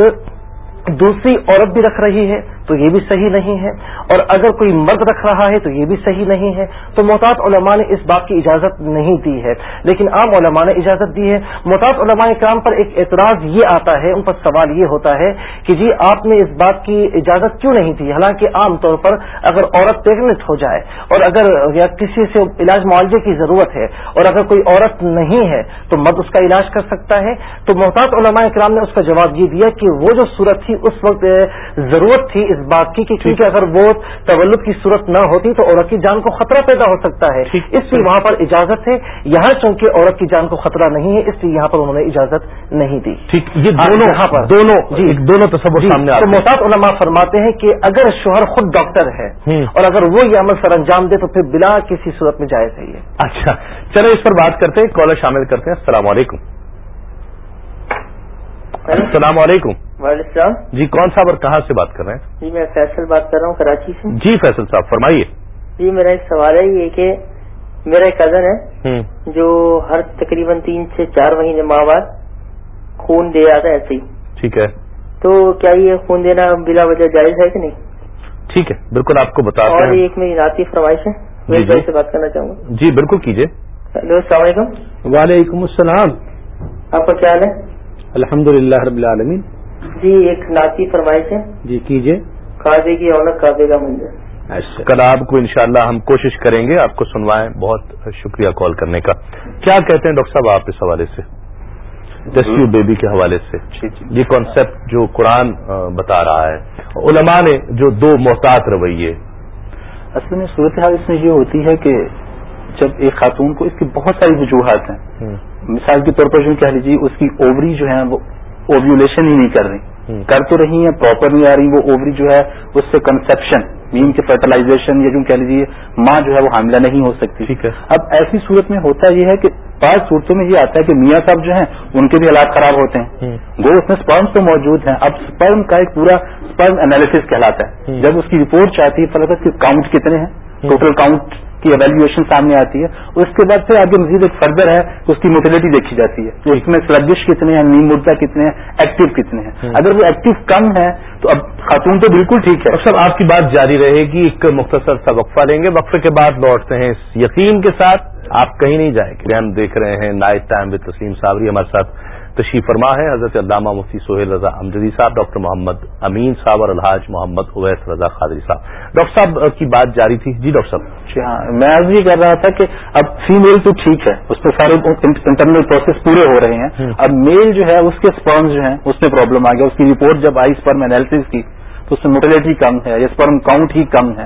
دوسری عورت بھی رکھ رہی ہے تو یہ بھی صحیح نہیں ہے اور اگر کوئی مرد رکھ رہا ہے تو یہ بھی صحیح نہیں ہے تو محتاط علماء نے اس بات کی اجازت نہیں دی ہے لیکن عام علماء نے اجازت دی ہے محتاط علماء کرام پر ایک اعتراض یہ آتا ہے، ان پر سوال یہ ہوتا ہے کہ جی آپ نے اس بات کی اجازت کیوں نہیں دی؟ حالانکہ عام طور پر اگر عورت پریگنٹ ہو جائے اور اگر یا کسی سے علاج معالجے کی ضرورت ہے اور اگر کوئی عورت نہیں ہے تو مرد اس کا علاج کر سکتا ہے تو محتاط علماء کرام نے اس کا جواب یہ دیا کہ وہ جو صورت تھی اس وقت ضرورت تھی اس بات کی کہ کیونکہ اگر وہ تولد کی صورت نہ ہوتی تو عورت کی جان کو خطرہ پیدا ہو سکتا ہے. اس لیے وہاں پر اجازت ہے. یہاں چونکہ عورت کی جان کو خطرہ نہیں ہے اس لیے یہاں پر انہوں نے اجازت نہیں دی. ٹھیک. یہ ہاں، دونوں یہاں پر. دونوں جی. دونوں تصور جی. سامنے تو محتاط علماء فرماتے ہیں کہ اگر شوہر خود ڈاکٹر ہے۔ اور اگر وہ یہ عمل سر انجام دے تو پھر بلا کسی صورت میں جائز ہے اچھا. چلو اس پر بات کرتے ہیں. کالر شامل کرتے ہیں. السلام علیکم. السلام علیکم. وعلیکم السلام. جی کون صاحب اور کہاں سے بات کر رہے ہیں؟ جی میں فیصل بات کر رہا ہوں کراچی سے. جی فیصل صاحب فرمائیے. جی میرا ایک سوال ہے یہ کہ میرا ایک کزن ہے جو ہر تقریباً تین سے چار مہینے ماہ بعد خون دے آتا ہے ایسے ہی. ٹھیک ہے. تو کیا یہ خون دینا بلا وجہ جائز ہے کہ نہیں؟ ٹھیک ہے بالکل آپ کو بتاتے اور ہیں. ایک میری ذاتی فرمائش ہے جی، میں جی۔ سے بات کرنا چاہوں گا. جی بالکل کیجیے. ہیلو السلام علیکم. وعلیکم السلام. آپ کا کیا حال ہے؟ الحمد للہ رب العالمین۔ جی ایک ناطی فرمائش ہے جی کیجیے کعبے کی عورت کعبے کا منظر۔ اچھا۔ کل آپ کو انشاءاللہ ہم کوشش کریں گے آپ کو سنوائیں۔ بہت شکریہ کال کرنے کا۔ کیا کہتے ہیں ڈاکٹر صاحب آپ اس حوالے سے؟ ریسکیو بیبی کے حوالے سے۔ یہ کانسیپٹ جو قرآن بتا رہا ہے۔ علماء نے جو دو محتاط رویے۔ اصل میں صورتحال اس میں یہ ہوتی ہے کہ جب ایک خاتون کو اس کی بہت ساری وجوہات ہیں مثال کے طور پر جو کہہ لیجیے اس کی اووری جو ہے وہ اوویولیشن ہی نہیں کر رہی۔ کر تو رہی ہیں پراپر نہیں آ رہی وہ اووری جو ہے اس سے کنسپشن مین کے فرٹیلائزیشن یا جو کہہ لیجیے ماں جو ہے وہ حاملہ نہیں ہو سکتی۔ اب ایسی صورت میں ہوتا یہ ہے کہ بعض صورتوں میں یہ آتا ہے کہ میاں صاحب جو ہیں ان کے بھی حالات خراب ہوتے ہیں۔ وہ اس میں سپرم تو موجود ہیں۔ اب سپرم کا ایک پورا سپرم انالیسس کہلاتا ہے۔ جب اس کی رپورٹ چاہتی ہے پتا کہ کاؤنٹ کتنے ہیں۔ ٹوٹل کاؤنٹ کی ایویلویشن سامنے آتی ہے۔ اس کے بعد پھر آگے مزید ایک فردر ہے کہ اس کی موٹیلٹی دیکھی جاتی ہے۔ کہ اس میں سلگش کتنے ہیں نیم مردہ کتنے ہیں ایکٹیو کتنے ہیں۔ اگر وہ ایکٹیو کم ہے تو اب خاتون تو بالکل ٹھیک ہے۔ صاحب آپ کی بات جاری رہے گی ایک مختصر سا وقفہ لیں گے۔ وقفے کے بعد لوٹتے ہیں اس یقین کے ساتھ۔ آپ کہیں نہیں جائیں کہ ہم دیکھ رہے ہیں نائٹ ٹائم وتھ تسلیم صابری ہمارے ساتھ تشریف فرما ہے حضرت علامہ مفتی سہیل رضا امجدی صاحب ڈاکٹر محمد امین صاحب اور الحاج محمد اویس رضا خادری صاحب۔ ڈاکٹر صاحب کی بات جاری تھی۔ جی ڈاکٹر صاحب۔ جی ہاں میں اب یہ کر رہا تھا کہ اب فیمیل تو ٹھیک ہے اس میں سارے انٹرنل پروسیس پورے ہو رہے ہیں۔ اب میل جو ہے اس کے اسپرم جو ہیں اس میں پرابلم آ گیا۔ اس کی رپورٹ جب آئی اسپرم انالیس کی تو اس میں موٹیلٹی کم ہے اسپرم کاؤنٹ ہی کم ہے۔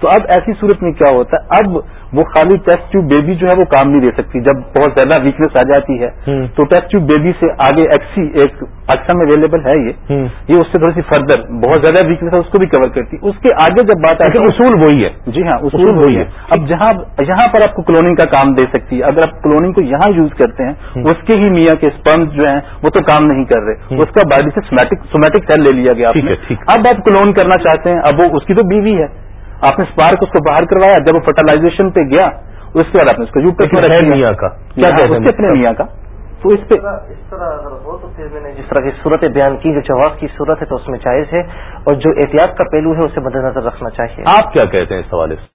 تو اب ایسی صورت میں کیا ہوتا ہے؟ اب وہ خالی ٹیسٹ ٹیوب بیبی جو ہے وہ کام نہیں دے سکتی۔ جب بہت زیادہ ویکنیس آ جاتی ہے تو ٹیسٹ ٹیوب بیبی سے آگے ایکسی ایک میں اویلیبل ہے یہ۔ یہ اس سے تھوڑی سی فردر بہت زیادہ ویکنیس ہے اس کو بھی کور کرتی۔ اس کے آگے جب بات آتی لیکن اصول وہی ہے۔ جی ہاں اصول وہی ہے۔ اب جہاں یہاں پر آپ کو کلوننگ کا کام دے سکتی ہے۔ اگر آپ کلوننگ کو یہاں یوز کرتے ہیں اس کے ہی میاں کے اسپرم جو ہیں وہ تو کام نہیں کر رہے۔ اس کا باڈی سے سومیٹک سیل لے لیا گیا اب آپ کلون کرنا چاہتے ہیں اب وہ اس کی تو بیوی ہے۔ آپ نے اسپارک اس کو باہر کروایا جب وہ فرٹیلائزیشن پہ گیا اس کے بعد آپ نے اس کو یو میاں کا کیا اپنے میاں کا تو اس پہ اس طرح اگر ہو تو پھر میں نے جس طرح کی صورت بیان کی جو جواز کی صورت ہے تو اس میں جائز ہے اور جو احتیاط کا پہلو ہے اسے مد نظر رکھنا چاہیے۔ آپ کیا کہتے ہیں اس حوالے سے؟